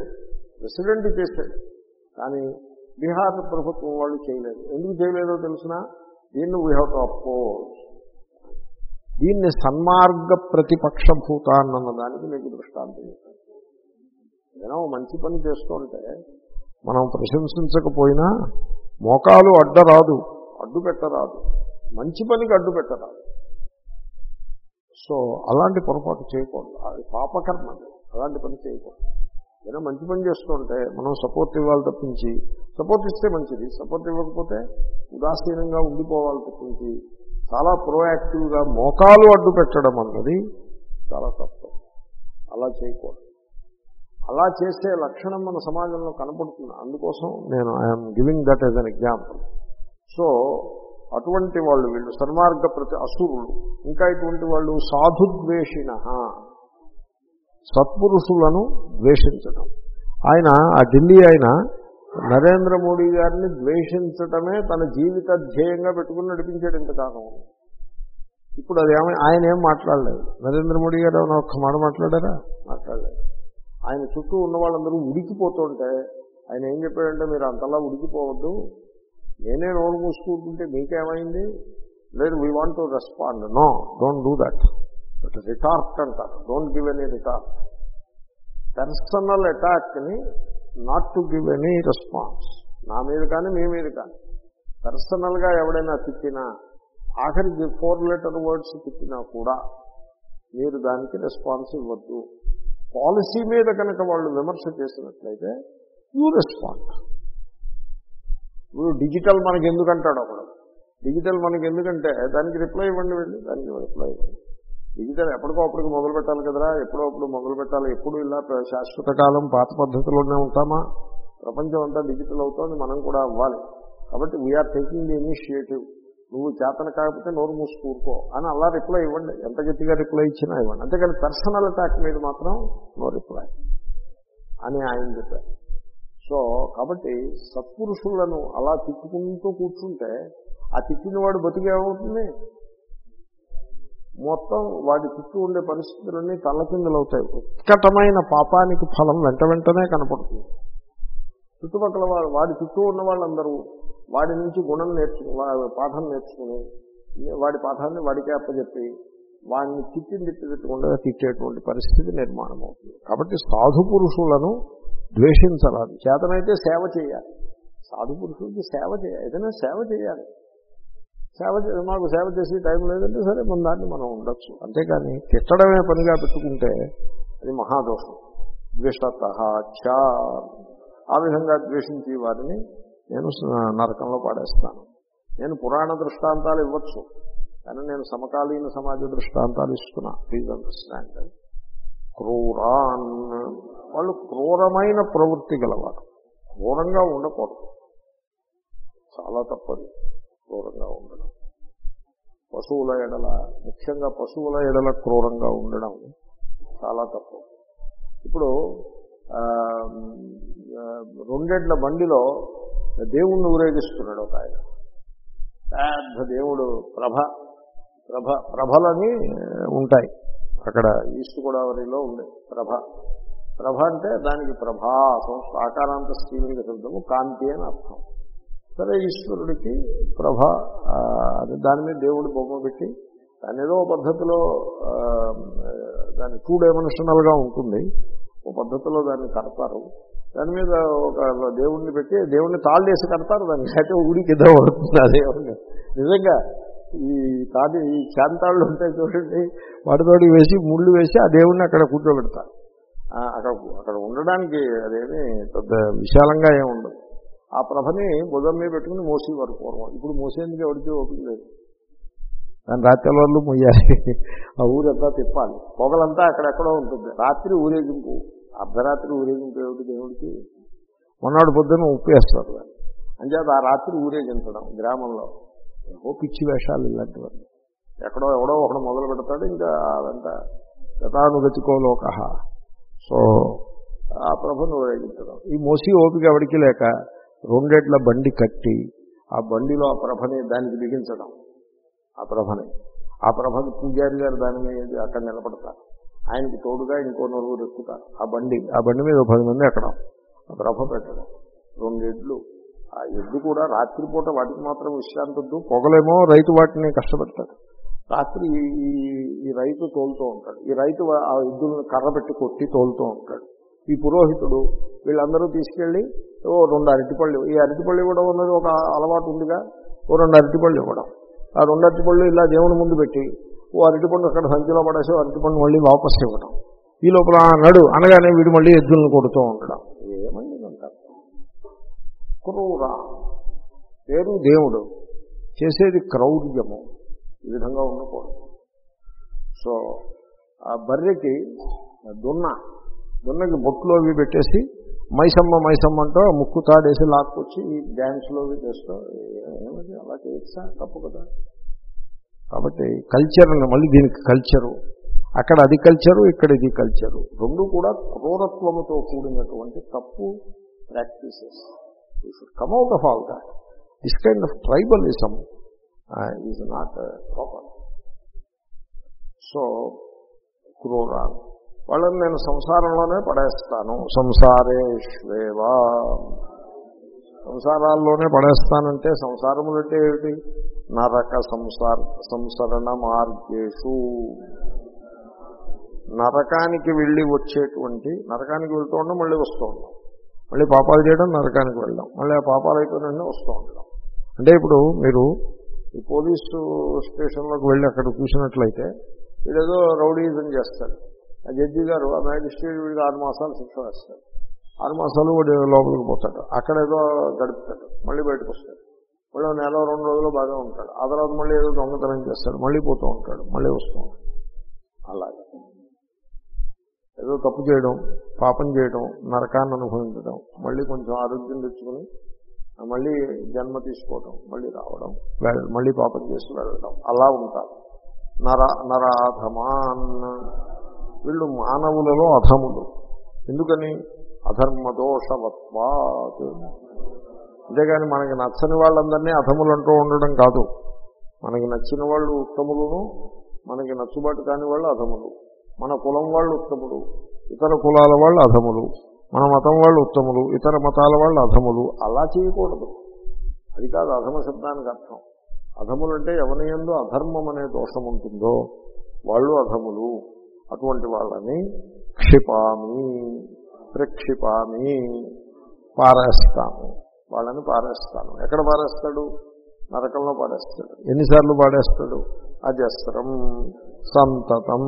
ప్రెసిడెంట్ చేశాడు. కానీ బీహార్ ప్రభుత్వం వాళ్ళు చేయలేదు. ఎందుకు చేయలేదో తెలిసిన? దీన్ని వీ హ్యావ్ టు అపోజ్ దీన్ని సన్మార్గ ప్రతిపక్ష భూతాన్ అన్న దానికి మీకు దృష్టాంతం చెప్పాను ఏదైనా మంచి పని చేస్తుంటే మనం ప్రశంసించకపోయినా మోకాలు అడ్డరాదు అడ్డు పెట్టరాదు. మంచి పనికి అడ్డు పెట్టరాదు. సో అలాంటి పొరపాటు చేయకూడదు. అది పాపకర్మ. అలాంటి పని చేయకూడదు. ఏదైనా మంచి పని చేస్తుంటే మనం సపోర్ట్ ఇవ్వాలి తప్పించి సపోర్ట్ ఇస్తే మంచిది సపోర్ట్ ఇవ్వకపోతే ఉదాసీనంగా ఉండిపోవాలి తప్పించి చాలా ప్రోయాక్టివ్గా మోకాలు అడ్డు పెట్టడం అన్నది చాలా తప్పు. అలా చేయకూడదు. అలా చేసే లక్షణం మన సమాజంలో కనపడుతుంది. అందుకోసం నేను I'm giving that as an example so అటువంటి వాళ్ళు వీళ్ళు సన్మార్గ ప్రతి అసురులు. ఇంకా ఇటువంటి వాళ్ళు సాధుద్వేషిణ సత్పురుషులను ద్వేషించడం ఆయన ఆ ఢిల్లీ ఆయన నరేంద్ర మోడీ గారిని ద్వేషించటమే తన జీవిత ధ్యేయంగా పెట్టుకుని నడిపించాడు ఇంతకాలం ఇప్పుడు అది ఏమై ఆయన ఏం మాట్లాడలేదు. నరేంద్ర మోడీ గారు ఏమైనా ఒక్క మాట మాట్లాడారా? మాట్లాడలేదు. ఆయన చుట్టూ ఉన్న వాళ్ళందరూ ఉడికిపోతుంటే ఆయన ఏం చెప్పాడంటే మీరు అంతలా ఉడికిపోవద్దు. నేనే నోరు మూసుకుంటుంటే మీకేమైంది? లేదు we want to respond no don't do that retort అంటారు don't give any retort personal అటాక్ని not to give any response నా మీద కానీ మీ మీద కానీ. పర్సనల్గా ఎవడైనా తిట్టినా ఆఖరికి ఫోర్ లెటర్ వర్డ్స్ తిట్టినా కూడా మీరు దానికి రెస్పాన్స్ ఇవ్వద్దు. పాలసీ మీద కనుక వాళ్ళు విమర్శ చేసినట్లయితే యూ రెస్పాండ్ ఇప్పుడు డిజిటల్ మనకి ఎందుకంటాడు ఒకడు డిజిటల్ మనకి ఎందుకంటే దానికి రిప్లై ఇవ్వండి వెళ్ళి దానికి రిప్లై ఇవ్వండి. డిజిటల్ ఎప్పటికో అప్పటికి మొదలు పెట్టాలి కదరా ఎప్పుడో అప్పుడు మొదలు పెట్టాలి. ఎప్పుడు ఇలా శాశ్వత కాలం పాత పద్ధతిలోనే ఉంటామా? ప్రపంచం అంతా డిజిటల్ అవుతోంది మనం కూడా అవ్వాలి. కాబట్టి వీఆర్ టేకింగ్ ది ఇనిషియేటివ్ నువ్వు చేతన కాకపోతే నోరు మూసుకూరుకో అని అలా రిప్లై ఇవ్వండి. ఎంత గట్టిగా రిప్లై ఇచ్చినా ఇవ్వండి. అంతేకాని పర్సనల్ అటాక్ మీద మాత్రం నో రిప్లై అని ఆయన చెప్పారు. సో కాబట్టి సత్పురుషులను అలా తిట్టుకుంటూ కూర్చుంటే ఆ తిట్టిన వాడు బతికేమవుతుంది? మొత్తం వాడి చుట్టూ ఉండే పరిస్థితులన్నీ తల్లకిందులవుతాయి ఉత్కటమైన పాపానికి ఫలం వెంట వెంటనే కనపడుతుంది. చుట్టుపక్కల వాడు వాడి చుట్టూ ఉన్న వాళ్ళందరూ వాడి నుంచి గుణం నేర్చుకుని పాఠం నేర్చుకుని వాడి పాఠాన్ని వాడికే అప్పచెప్పి వాడిని తిట్టిని తిట్టి తిట్టకుండా తిట్టేటువంటి పరిస్థితి నిర్మాణం అవుతుంది. కాబట్టి సాధు పురుషులను ద్వేషించరాదు. చేతనైతే సేవ చేయాలి. సాధు పురుషులకి సేవ చేయాలి. ఏదైనా సేవ చేయాలి. సేవ మాకు సేవ చేసే టైం లేదంటే సరే మన దాన్ని మనం ఉండొచ్చు. అంతేకాని తిట్టడమే పనిగా పెట్టుకుంటే అది మహాదోషం. ద్వేషత ఆ విధంగా ద్వేషించి వారిని నేను నరకంలో పాడేస్తాను. నేను పురాణ దృష్టాంతాలు ఇవ్వచ్చు కానీ నేను సమకాలీన సమాజ దృష్టాంతాలు ఇస్తున్నా. Please understand. క్రూరాన్ వాళ్ళు క్రూరమైన ప్రవృత్తి గలవారు. క్రూరంగా ఉండకూడదు. చాలా తప్పదు. క్రూరంగా ఉండడం. పశువుల ఎడల ముఖ్యంగా పశువుల ఎడల క్రూరంగా ఉండడం చాలా తప్పు. ఇప్పుడు రెండేళ్ళ బండిలో దేవుణ్ణి ఊరేగిస్తున్నాడు ఒక ఆయన. పెద్ద దేవుడు ప్రభ ప్రభ ప్రభలని ఉంటాయి. అక్కడ ఈస్ట్ గోదావరిలో ఉండే ప్రభ. ప్రభ అంటే దానికి ప్రభా ఆకారాంత స్త్రీలింగ శబ్దము కాంతి అని అర్థం. సరే ఈశ్వరుడికి ప్రభ దాని మీద దేవుడు బొమ్మ పెట్టి దాని ఏదో పద్ధతిలో దాన్ని దాని టూ డైమెన్షనల్గా ఉంటుంది. ఓ పద్ధతిలో దాన్ని కడతారు. దాని మీద ఒక దేవుణ్ణి పెట్టి దేవుణ్ణి తాళ్ళేసి కడతారు. దాన్ని అయితే ఊడికి ఇద్దరు పడుతుంది ఆ దేవుణ్ణి. నిజంగా ఈ తాడి ఈ శాంతాళ్ళు ఉంటాయి చూడండి. వాటితోటి వేసి ముళ్ళు వేసి ఆ దేవుణ్ణి అక్కడ కూర్చోబెడతారు. అక్కడ అక్కడ ఉండడానికి అదేమి పెద్ద విశాలంగా ఏమి ఉండదు. ఆ ప్రభని భుజం మీద పెట్టుకుని మోసేవారు పూర్వం. ఇప్పుడు మోసేందుకు ఎవరికి ఓపిక లేదు. దాని రాత్రి వాళ్ళు మొయ్యాలి. ఆ ఊరంతా తిప్పాలి. పొగలంతా అక్కడెక్కడో ఉంటుంది. రాత్రి ఊరేగింపు. అర్ధరాత్రి ఊరేగింపు ఏమిటి దేవుడికి? మొన్నటి పొద్దున్న ఉప్పేస్తారు అంచేత ఆ రాత్రి ఊరేగించడం గ్రామంలో. ఏవో పిచ్చి వేషాలు ఇలాంటివన్నీ. ఎక్కడో ఎవడో ఒకడు మొదలు పెడతాడు ఇంకా అదంతా గతానుగతికోలోక సో ఆ ప్రభుని ఊరేగించడం. ఈ మోసి ఓపిక ఎవడికి లేక రెండేట్ల బండి కట్టి ఆ బండిలో ఆ ప్రభని దానికి బిగించడం ఆ ప్రభని. ఆ ప్రభని పూజారి గారు దాని మీద అక్కడ నిలబడతారు. ఆయనకి తోడుగా ఇంకో నలుగురు ఎక్కుతారు. ఆ బండి ఆ బండి మీద పది మంది ఎక్కడం. ఆ ప్రభ పెట్టడం. రెండు ఎడ్లు ఆ ఎడ్లు కూడా రాత్రిపూట వాటికి మాత్రం విశ్రాంతి వద్దు. పొగలేమో రైతు వాటిని కష్టపెడతాడు. రాత్రి ఈ- ఈ రైతు తోలుతూ ఉంటాడు. ఈ రైతు ఆ ఎద్దులను కర్ర పెట్టి కొట్టి తోలుతూ ఉంటాడు. ఈ పురోహితుడు వీళ్ళందరూ తీసుకెళ్ళి ఓ రెండు అరటిపళ్ళు ఈ అరటిపళ్ళు ఇవ్వడం అన్నది ఒక అలవాటు ఉందిగా. ఓ రెండు అరటిపళ్ళు ఇవ్వడం. ఆ రెండు అరటిపళ్ళు ఇలా దేవుని ముందు పెట్టి ఓ అరటిపండు అక్కడ సంచిలో పడేసి ఓ అరటిపండు మళ్ళీ వాపస్ ఇవ్వడం. ఈ లోపల ఆ నడు అనగానే వీడు మళ్ళీ ఎద్దులను కొడుతూ ఉండడం. ఏమండి అంటారు క్రూరా. పేరు దేవుడు. చేసేది క్రౌర్యము. ఈ విధంగా ఉండకూడదు. సో ఆ బర్రెకి దున్న దున్నకి బొట్టులో అవి పెట్టేసి మైసమ్మ మైసమ్మ అంటూ ముక్కు తాడేసి లాక్కొచ్చి ఈ డ్యాన్స్లో అవి ఏమది అలా చేయొచ్చా తప్పు కదా. కాబట్టి కల్చర్ మళ్ళీ దీనికి కల్చరు అక్కడ అది కల్చరు ఇక్కడ ఇది కల్చరు రెండు కూడా క్రూరత్వముతో కూడినటువంటి తప్పు practices you should come out of all that this kind of tribalism is not proper so క్రూరాలు వాళ్ళని నేను సంసారంలోనే పడేస్తాను. సంసారేష్వేవా. సంసారాల్లోనే పడేస్తానంటే సంసారములు అంటే ఏమిటి? నరక సంసార సంసరణ మార్గేషు. నరకానికి వెళ్ళి వచ్చేటువంటి నరకానికి వెళ్తూ ఉండడం మళ్ళీ వస్తూ ఉండడం. మళ్ళీ పాపాలు చేయడం నరకానికి వెళ్ళడం. మళ్ళీ ఆ పాపాలు అయిపోయిన వస్తూ ఉండడం. అంటే ఇప్పుడు మీరు ఈ పోలీసు స్టేషన్లోకి వెళ్ళి అక్కడ చూసినట్లయితే వీడేదో రౌడీజం చేస్తాడు. ఆ జడ్జి గారు ఆ మ్యాజిస్ట్రేట్ వీడికి ఆరు మాసాలు శిక్ష వేస్తాడు ఆరు మాసాలు వాడు లోపలికి పోతాడు. అక్కడ ఏదో గడుపుతాడు. మళ్ళీ బయటకు వస్తాడు. మళ్ళీ నెల రెండు రోజులు బాగా ఉంటాడు. ఆ తర్వాత మళ్ళీ ఏదో దొంగతనం చేస్తాడు. మళ్ళీ పోతూ ఉంటాడు. మళ్ళీ వస్తూ ఉంటాడు. అలాగే. ఏదో తప్పు చేయడం పాపం చేయడం నరకాన్ని అనుభవించడం మళ్ళీ కొంచెం ఆరోగ్యం తెచ్చుకుని మళ్ళీ జన్మ తీసుకోవడం మళ్ళీ రావడం మళ్ళీ పాపం చేసి వెళ్ళడం. అలా ఉంటారు. నర నరాధమాన్. వీళ్ళు మానవులలో అధములు. ఎందుకని? అధర్మదోషవత్వాత్. అంతేగాని మనకి నచ్చని వాళ్ళందరినీ అధములు అంటూ ఉండడం కాదు. మనకి నచ్చిన వాళ్ళు ఉత్తములను మనకి నచ్చుబాటు కాని వాళ్ళు అధములు. మన కులం వాళ్ళు ఉత్తములు ఇతర కులాల వాళ్ళు అధములు మన మతం వాళ్ళు ఉత్తములు ఇతర మతాల వాళ్ళు అధములు. అలా చేయకూడదు. అది కాదు అధమ శబ్దానికి అర్థం. అధములు అంటే ఎవరి ఎందు అధర్మం అనే దోషం ఉంటుందో వాళ్ళు అధములు. అటువంటి వాళ్ళని క్షిపామి ప్రక్షిపామి పారేస్తాము. వాళ్ళని పారేస్తాను. ఎక్కడ పారేస్తాడు? నరకంలో పారేస్తాడు. ఎన్నిసార్లు పాడేస్తాడు అజస్రం సంతతం.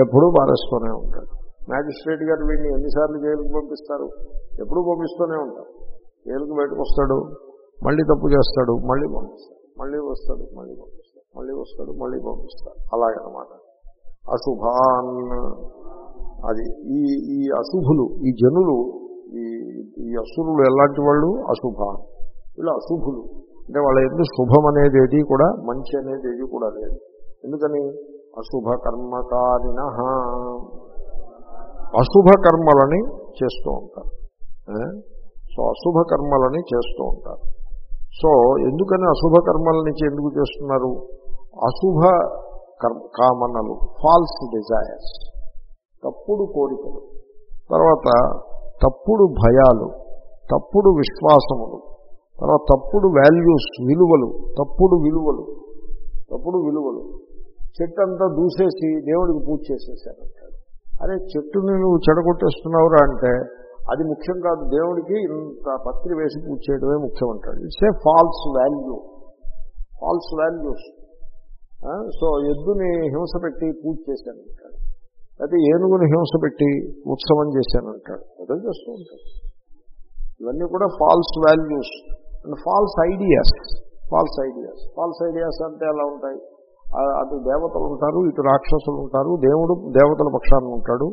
ఎప్పుడూ పారేస్తూనే ఉంటాడు. మ్యాజిస్ట్రేట్ గారు వీడిని ఎన్నిసార్లు జైలుకు పంపిస్తారు? ఎప్పుడూ పంపిస్తూనే ఉంటారు జైలుకు బయటకు వస్తాడు మళ్ళీ తప్పు చేస్తాడు మళ్ళీ పంపిస్తాడు. మళ్ళీ వస్తాడు మళ్ళీ పంపిస్తాడు మళ్ళీ వస్తాడు మళ్ళీ పంపిస్తాడు. అలాగనమాట అశుభాన్. అది ఈ ఈ అశుభులు ఈ జనులు ఈ ఈ అసురులు ఎలాంటి వాళ్ళు? అశుభాన్. వీళ్ళు అశుభులు. అంటే వాళ్ళ ఎందుకు శుభం అనేది ఏది కూడా మంచి అనేది ఏది కూడా లేదు. ఎందుకని? అశుభ కర్మకారిణ అశుభ కర్మలని చేస్తూ ఉంటారు. సో అశుభ కర్మలని చేస్తూ ఉంటారు. సో ఎందుకని అశుభ కర్మలని ఎందుకు చేస్తున్నారు? అశుభ కామనలు ఫాల్స్ డిజైర్స్ తప్పుడు కోరికలు. తర్వాత తప్పుడు భయాలు తప్పుడు విశ్వాసములు తర్వాత తప్పుడు వాల్యూస్ విలువలు తప్పుడు విలువలు తప్పుడు విలువలు. చెట్టు అంతా దూసేసి దేవుడికి పూజ చేసేసారంటాడు అరే చెట్టుని నువ్వు చెడగొట్టేస్తున్నావురా అంటే అది ముఖ్యం కాదు. దేవుడికి ఇంత పత్రి వేసి పూజ చేయడమే ముఖ్యం అంటాడు. It's a false value false values so ఎద్దుని హింస పెట్టి పూజ చేశానంటాడు. అయితే ఏనుగుని హింస పెట్టి ఉత్సవం చేశానంటాడు. అదే చేస్తూ ఉంటాడు. ఇవన్నీ కూడా false values and false ideas false ideas false ideas అంటే ఎలా ఉంటాయి? అటు దేవతలు ఉంటారు ఇటు రాక్షసులు ఉంటారు దేవుడు దేవతల పక్షాన్ని ఉంటాడు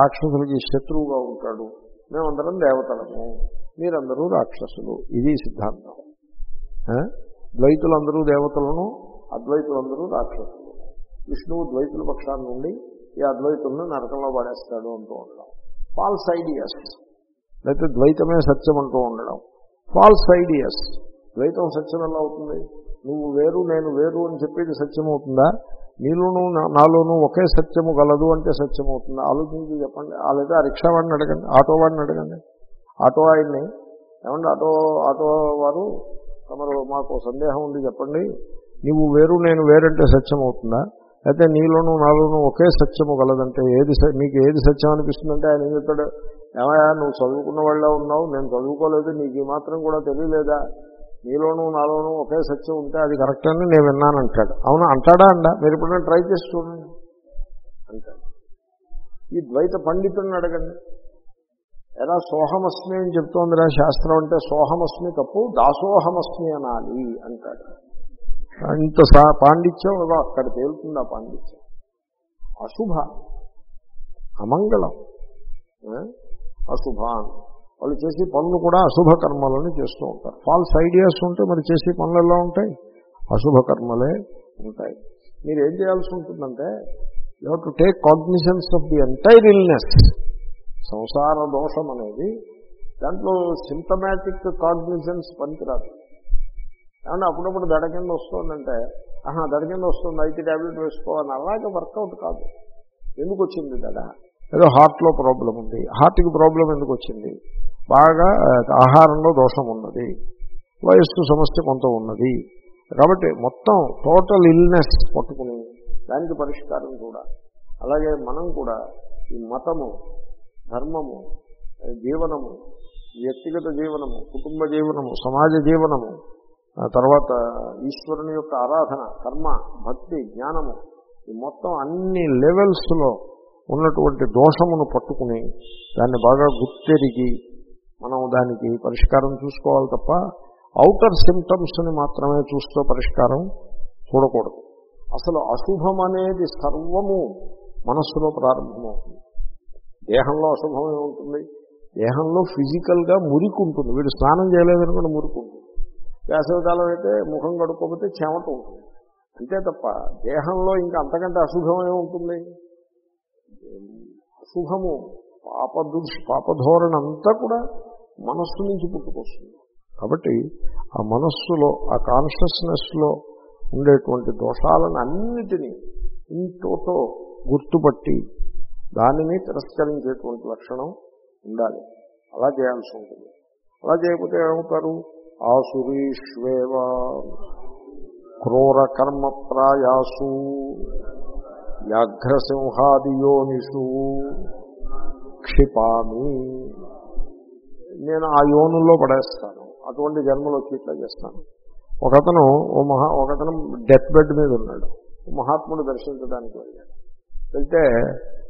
రాక్షసులకి శత్రువుగా ఉంటాడు. మేమందరం దేవతలము. మీరందరూ రాక్షసులు. ఇది సిద్ధాంతం. ద్వైతులందరూ దేవతలను అద్వైతులందరూ రాక్షసులు. విష్ణువు ద్వైతుల పక్షాన్ని నుండి ఈ అద్వైతులను నరకంలో పడేస్తాడు అంటూ ఉండడం. ఫాల్స్ ఐడియాస్ లేకపోతే ద్వైతమే సత్యం అంటూ ఉండడం. ఫాల్స్ ఐడియాస్ ద్వైతం సత్యం ఎలా అవుతుంది? నువ్వు వేరు నేను వేరు అని చెప్పేది సత్యం అవుతుందా నీలోనూ నాలోనూ ఒకే సత్యము గలదు అంటే సత్యం అవుతుందా ఆలోచించి చెప్పండి. లేదా రిక్షా వాడిని అడగండి. ఆటో వాడిని అడగండి. ఆటో ఆయన్ని. ఏమంటే ఆటో ఆటో వారు తమరు మాకు సందేహం ఉంది చెప్పండి. నువ్వు వేరు నేను వేరంటే సత్యం అవుతుందా అయితే నీలోనూ నాలోనూ ఒకే సత్యము కలదంటే ఏది నీకు ఏది సత్యం అనిపిస్తుందంటే ఆయన ఏం చెప్తాడు? ఏమయ్యా నువ్వు చదువుకున్న వాళ్ళ ఉన్నావు నేను చదువుకోలేదు నీకు ఈ మాత్రం కూడా తెలియలేదా? నీలోనూ నాలోనూ ఒకే సత్యం ఉంటే అది కరెక్ట్ అని నేను విన్నాను అంటాడు అవును? అంటాడా అండా? మీరు ఎప్పుడైనా ట్రై చేసి చూడండి. అంటాడు. ఈ ద్వైత పండితుడిని అడగండి. ఎలా సోహమస్మి అని చెప్తోందిరా శాస్త్రం అంటే సోహమస్మి తప్పు దాసోహమస్మి అనాలి అంటాడు. ఇంత సా పాండిత్యం ఏదో అక్కడ తేలుతుంది ఆ పాండిత్యం. అశుభ. అమంగళం. అశుభాన్ వాళ్ళు చేసే పనులు కూడా అశుభ కర్మలని చేస్తూ ఉంటారు. ఫాల్స్ ఐడియాస్ ఉంటే మరి చేసే పనులు ఎలా ఉంటాయి? అశుభ కర్మలే ఉంటాయి. మీరు ఏం చేయాల్సి ఉంటుందంటే you have to take cognitions of the entire illness సంసార దోషం అనేది దాంట్లో సింటమాటిక్ కాగ్నిషన్స్ పనికిరాదు. ఏమన్నా అప్పుడప్పుడు దడ కింద వస్తుందంటే ఆహా దడ కింద వస్తుంది అయితే ట్యాబ్లెట్ వేసుకోవాలని అలాగే వర్కౌట్ కాదు. ఎందుకు వచ్చింది దడ? ఏదో హార్ట్లో ప్రాబ్లం ఉంది. హార్ట్కి ప్రాబ్లం ఎందుకు వచ్చింది? బాగా ఆహారంలో దోషం ఉన్నది. వయస్సు సమస్య కొంత ఉన్నది. కాబట్టి మొత్తం టోటల్ ఇల్నెస్ పట్టుకుని దానికి పరిష్కారం కూడా. అలాగే మనం కూడా ఈ మతము ధర్మము జీవనము వ్యక్తిగత జీవనము కుటుంబ జీవనము సమాజ జీవనము తర్వాత ఈశ్వరుని యొక్క ఆరాధన కర్మ భక్తి జ్ఞానము ఈ మొత్తం అన్ని లెవెల్స్లో ఉన్నటువంటి దోషమును పట్టుకుని దాన్ని బాగా గుర్తెరిగి మనం దానికి పరిష్కారం చూసుకోవాలి తప్ప అవుటర్ సిమ్టమ్స్ని మాత్రమే చూస్తూ పరిష్కారం చూడకూడదు. అసలు అశుభం అనేది సర్వము మనస్సులో ప్రారంభమవుతుంది. దేహంలో అశుభం ఏముంటుంది? దేహంలో ఫిజికల్గా మురికి ఉంటుంది. వీడు స్నానం చేయలేదనుకుని మురికి ఉంటుంది. వేసవికాలం అయితే ముఖం కడుక్కోకపోతే చెమట ఉంటుంది. అంతే తప్ప దేహంలో ఇంకా అంతకంటే అశుభమే ఉంటుంది? అశుభము పాప దుష్ పాపధోరణ అంతా కూడా మనస్సు నుంచి పుట్టుకొస్తుంది. కాబట్టి ఆ మనస్సులో ఆ కాన్షియస్నెస్లో ఉండేటువంటి దోషాలను అన్నిటినీ ఇంటోటో గుర్తుపట్టి దానిని తిరస్కరించేటువంటి లక్షణం ఉండాలి. అలా చేయాల్సి ఉంటుంది. అలా చేయకపోతే ఏమవుతారు? ఆసురీష్వేవ క్రూర ప్రాయాసు వ్యాఘ్రసింహాదియోనిషు క్షిపామి. నేను ఆ యోనుల్లో పడేస్తాను. అటువంటి జన్మలు వచ్చి ఇట్లా చేస్తాను. ఒకతను ఓ మహా ఒకతను డెత్ బెడ్ మీద ఉన్నాడు. మహాత్ముడు దర్శించడానికి వెళ్ళాడు. వెళ్తే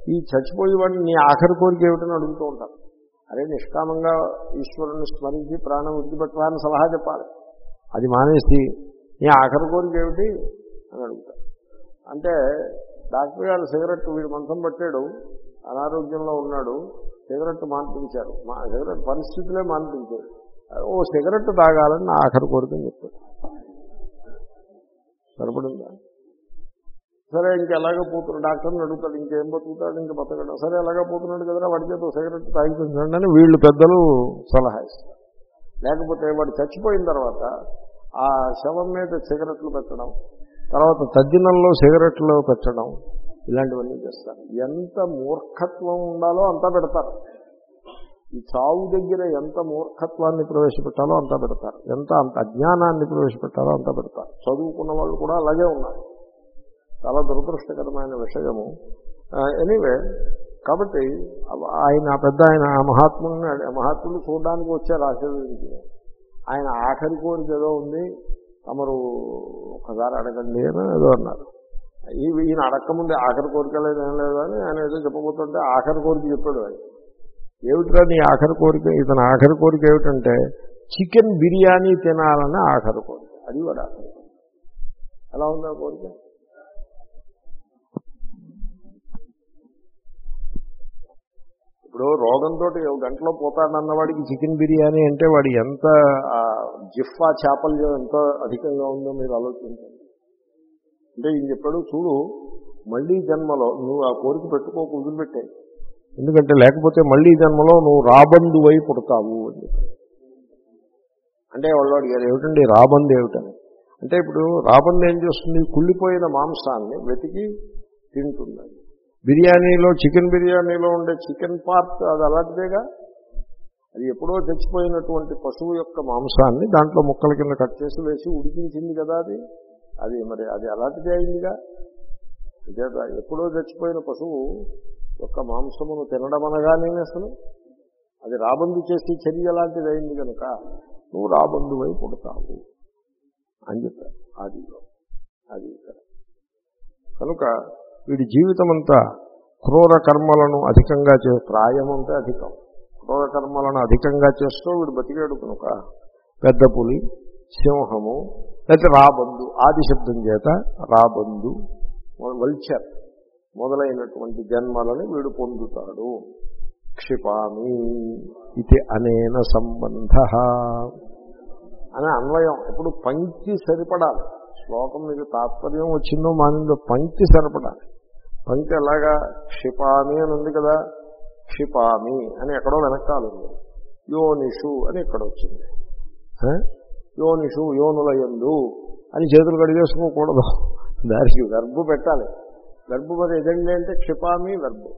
ఈ చచ్చిపోయేవాడిని నీ ఆఖరి కోరిక ఏమిటని అడుగుతూ ఉంటాను అరే నిష్కామంగా ఈశ్వరుని స్మరించి ప్రాణం విడిచిపెట్టాలని సలహా చెప్పాలి. అది మానేసి నీ ఆఖరి కోరిక ఏమిటి? అని అడుగుతారు అంటే డాక్టర్ గారు సిగరెట్ వీడు మంచం పట్టాడు అనారోగ్యంలో ఉన్నాడు సిగరెట్ మాన్పించారు. మా సిగరెట్ పరిస్థితులే మాన్పించారు ఓ సిగరెట్ తాగాలని నా ఆఖరి కోరికని చెప్పాడు. సరిపడిందా? సరే ఇంకా ఎలాగో పోతున్నాడు డాక్టర్ని అడుగుతాడు ఇంకేం బతుకుతాడు ఇంకా బతకడం. సరే ఎలాగో పోతున్నాడు కదా వాడి చేత సిగరెట్ తాగించండి అని వీళ్ళు పెద్దలు సలహా ఇస్తారు. లేకపోతే వాడు చచ్చిపోయిన తర్వాత ఆ శవం మీద సిగరెట్లు పెట్టడం తర్వాత తద్దినంలో సిగరెట్లు పెట్టడం ఇలాంటివన్నీ చేస్తారు. ఎంత మూర్ఖత్వం ఉండాలో అంతా పెడతారు. ఈ చావు దగ్గర ఎంత మూర్ఖత్వాన్ని ప్రవేశపెట్టాలో అంతా పెడతారు. ఎంత అంత అజ్ఞానాన్ని ప్రవేశపెట్టాలో అంతా పెడతారు. చదువుకున్న వాళ్ళు కూడా అలాగే ఉన్నారు. చాలా దురదృష్టకరమైన విషయము. ఎనీవే కాబట్టి ఆయన పెద్ద ఆయన మహాత్ముని మహాత్ములు చూడడానికి వచ్చారు ఆశీర్వదించి. ఆయన ఆఖరి కోరిక ఏదో ఉంది తమరు ఒకసారి అడగండి అని ఏదో అన్నారు. ఈయన అడగకముందే ఆఖరి కోరిక లేదు ఏం లేదు అని ఆయన ఏదో చెప్పబోతుంటే ఆఖరి కోరిక చెప్పాడు ఆయన. ఏమిట్రా నీ ఆఖరి కోరిక? ఇతని ఆఖరి కోరిక ఏమిటంటే చికెన్ బిర్యానీ తినాలని ఆఖరి కోరిక. అది వాడు ఆఖరి కోరిక. ఎలా ఉంది ఆ కోరిక? ఇప్పుడు రోగంతో గంటలో పోతాడన్నవాడికి చికెన్ బిర్యానీ అంటే వాడు ఎంత జిఫ్ఫా చేపలు ఎంత అధికంగా ఉందో మీరు ఆలోచించండి. అంటే ఈయన చెప్పాడు చూడు మళ్ళీ జన్మలో నువ్వు ఆ కోరిక పెట్టుకో కుదిరిపెట్టే ఎందుకంటే లేకపోతే మళ్ళీ జన్మలో నువ్వు రాబందు వై పుడతావు. అని చెప్పాడు. అంటే వాళ్ళు అడిగారు ఏమిటండి రాబందు ఏమిటని అంటే ఇప్పుడు రాబందు ఏం చేస్తుంది? కుళ్ళిపోయిన మాంసాన్ని వెతికి తింటుంది బిర్యానీలో చికెన్ బిర్యానీలో ఉండే చికెన్ పార్ట్ అది అలాంటిదేగా? అది ఎప్పుడో చచ్చిపోయినటువంటి పశువు యొక్క మాంసాన్ని దాంట్లో ముక్కల కింద కట్ చేసి వేసి ఉడికించింది కదా అది? అది మరి అది అలాంటిదే అయిందిగా? చేత ఎప్పుడో చచ్చిపోయిన పశువు యొక్క మాంసమును తినడం అనగానే అసలు అది రాబందు చేసి చర్య లాంటిది అయింది కనుక నువ్వు రాబందువై పుడతావు అని చెప్పారు. అది అది కనుక వీడి జీవితం అంతా క్రూర కర్మలను అధికంగా చే ప్రాయం అంటే అధికం. క్రూర కర్మలను అధికంగా చేస్తూ వీడు బతికాడు కనుక పెద్ద పులి సింహము లేకపోతే రాబందు ఆది శబ్దం చేత రాబందు వల్చర్ మొదలైనటువంటి జన్మలని వీడు పొందుతాడు. క్షిపామి ఇది అనేన సంబంధ అనే అన్వయం. ఇప్పుడు పంక్తి సరిపడాలి. శ్లోకం మీకు తాత్పర్యం వచ్చిందో మానిందో పంక్తి సరిపడాలి పంక్తి ఎలాగా? క్షిపామి అని ఉంది కదా. క్షిపామి అని ఎక్కడో వెనకాల ఉంది. యోనిషు అని ఇక్కడ వచ్చింది. యోనిషు యోనులయందు అని చేతులు కడిగేసుకోకూడదు దానికి వెర్బు పెట్టాలి. వెర్బు మరి ఏదండి అంటే క్షిపామి వెర్బు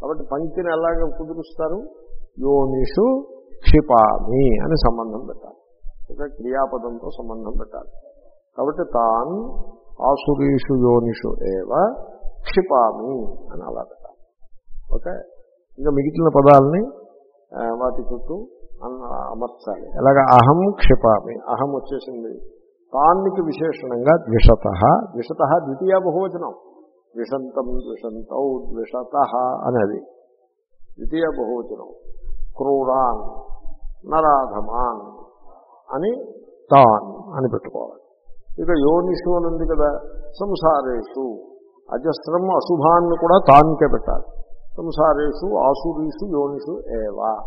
కాబట్టి పంక్తిని ఎలాగ కుదురుస్తారు? యోనిషు క్షిపామి అని సంబంధం పెట్టాలి. ఒక క్రియాపదంతో సంబంధం పెట్టాలి. కాబట్టి తాన్ ఆసురీషు యోనిషు ఏవ క్షిపామి అని అలా ఓకే? ఇంకా మిగిలిన పదాలని వాటి చుట్టూ అన్న అమర్చాలి. అలాగే అహం క్షిపామి. అహం వచ్చేసింది. తాన్నికి విశేషణంగా ద్విషత. ద్విషత ద్వితీయ బహువచనం. ద్విషంతం ద్విషంతౌ ద్విషత అనేది. ద్వితీయ బహువచనం. క్రూరాన్ నరాధమాన్ అని తాన్ అని పెట్టుకోవాలి. ఇక యోనిషు అని ఉంది కదా సంసారేషు. అజస్రం అశుభాన్ని కూడా తానికే పెట్టాలి. సంసారేషు ఆసురీషు యోనిషు ఏవా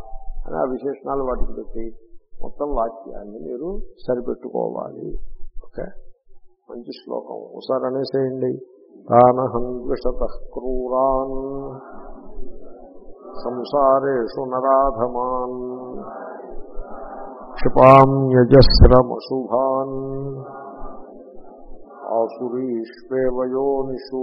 అని ఆ విశేషణాలు వాటికి పెట్టి మొత్తం వాక్యాన్ని మీరు సరిపెట్టుకోవాలి. ఓకే? మంచి శ్లోకం. ఒకసారి అనేసేయండి. తానహం ద్విషత క్రూరాన్. సంసారేషు నరాధమాన్. క్షిపామ్యజస్రమశుభాన్ ఆసురీష్వేవయోనిషు.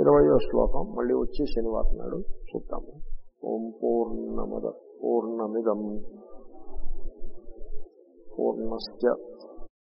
ఇరవయో శ్లోకం మళ్ళీ వచ్చి శనివారం నాడు చూద్దాము. ఓం పూర్ణమద పూర్ణమిదం. పూర్ణస్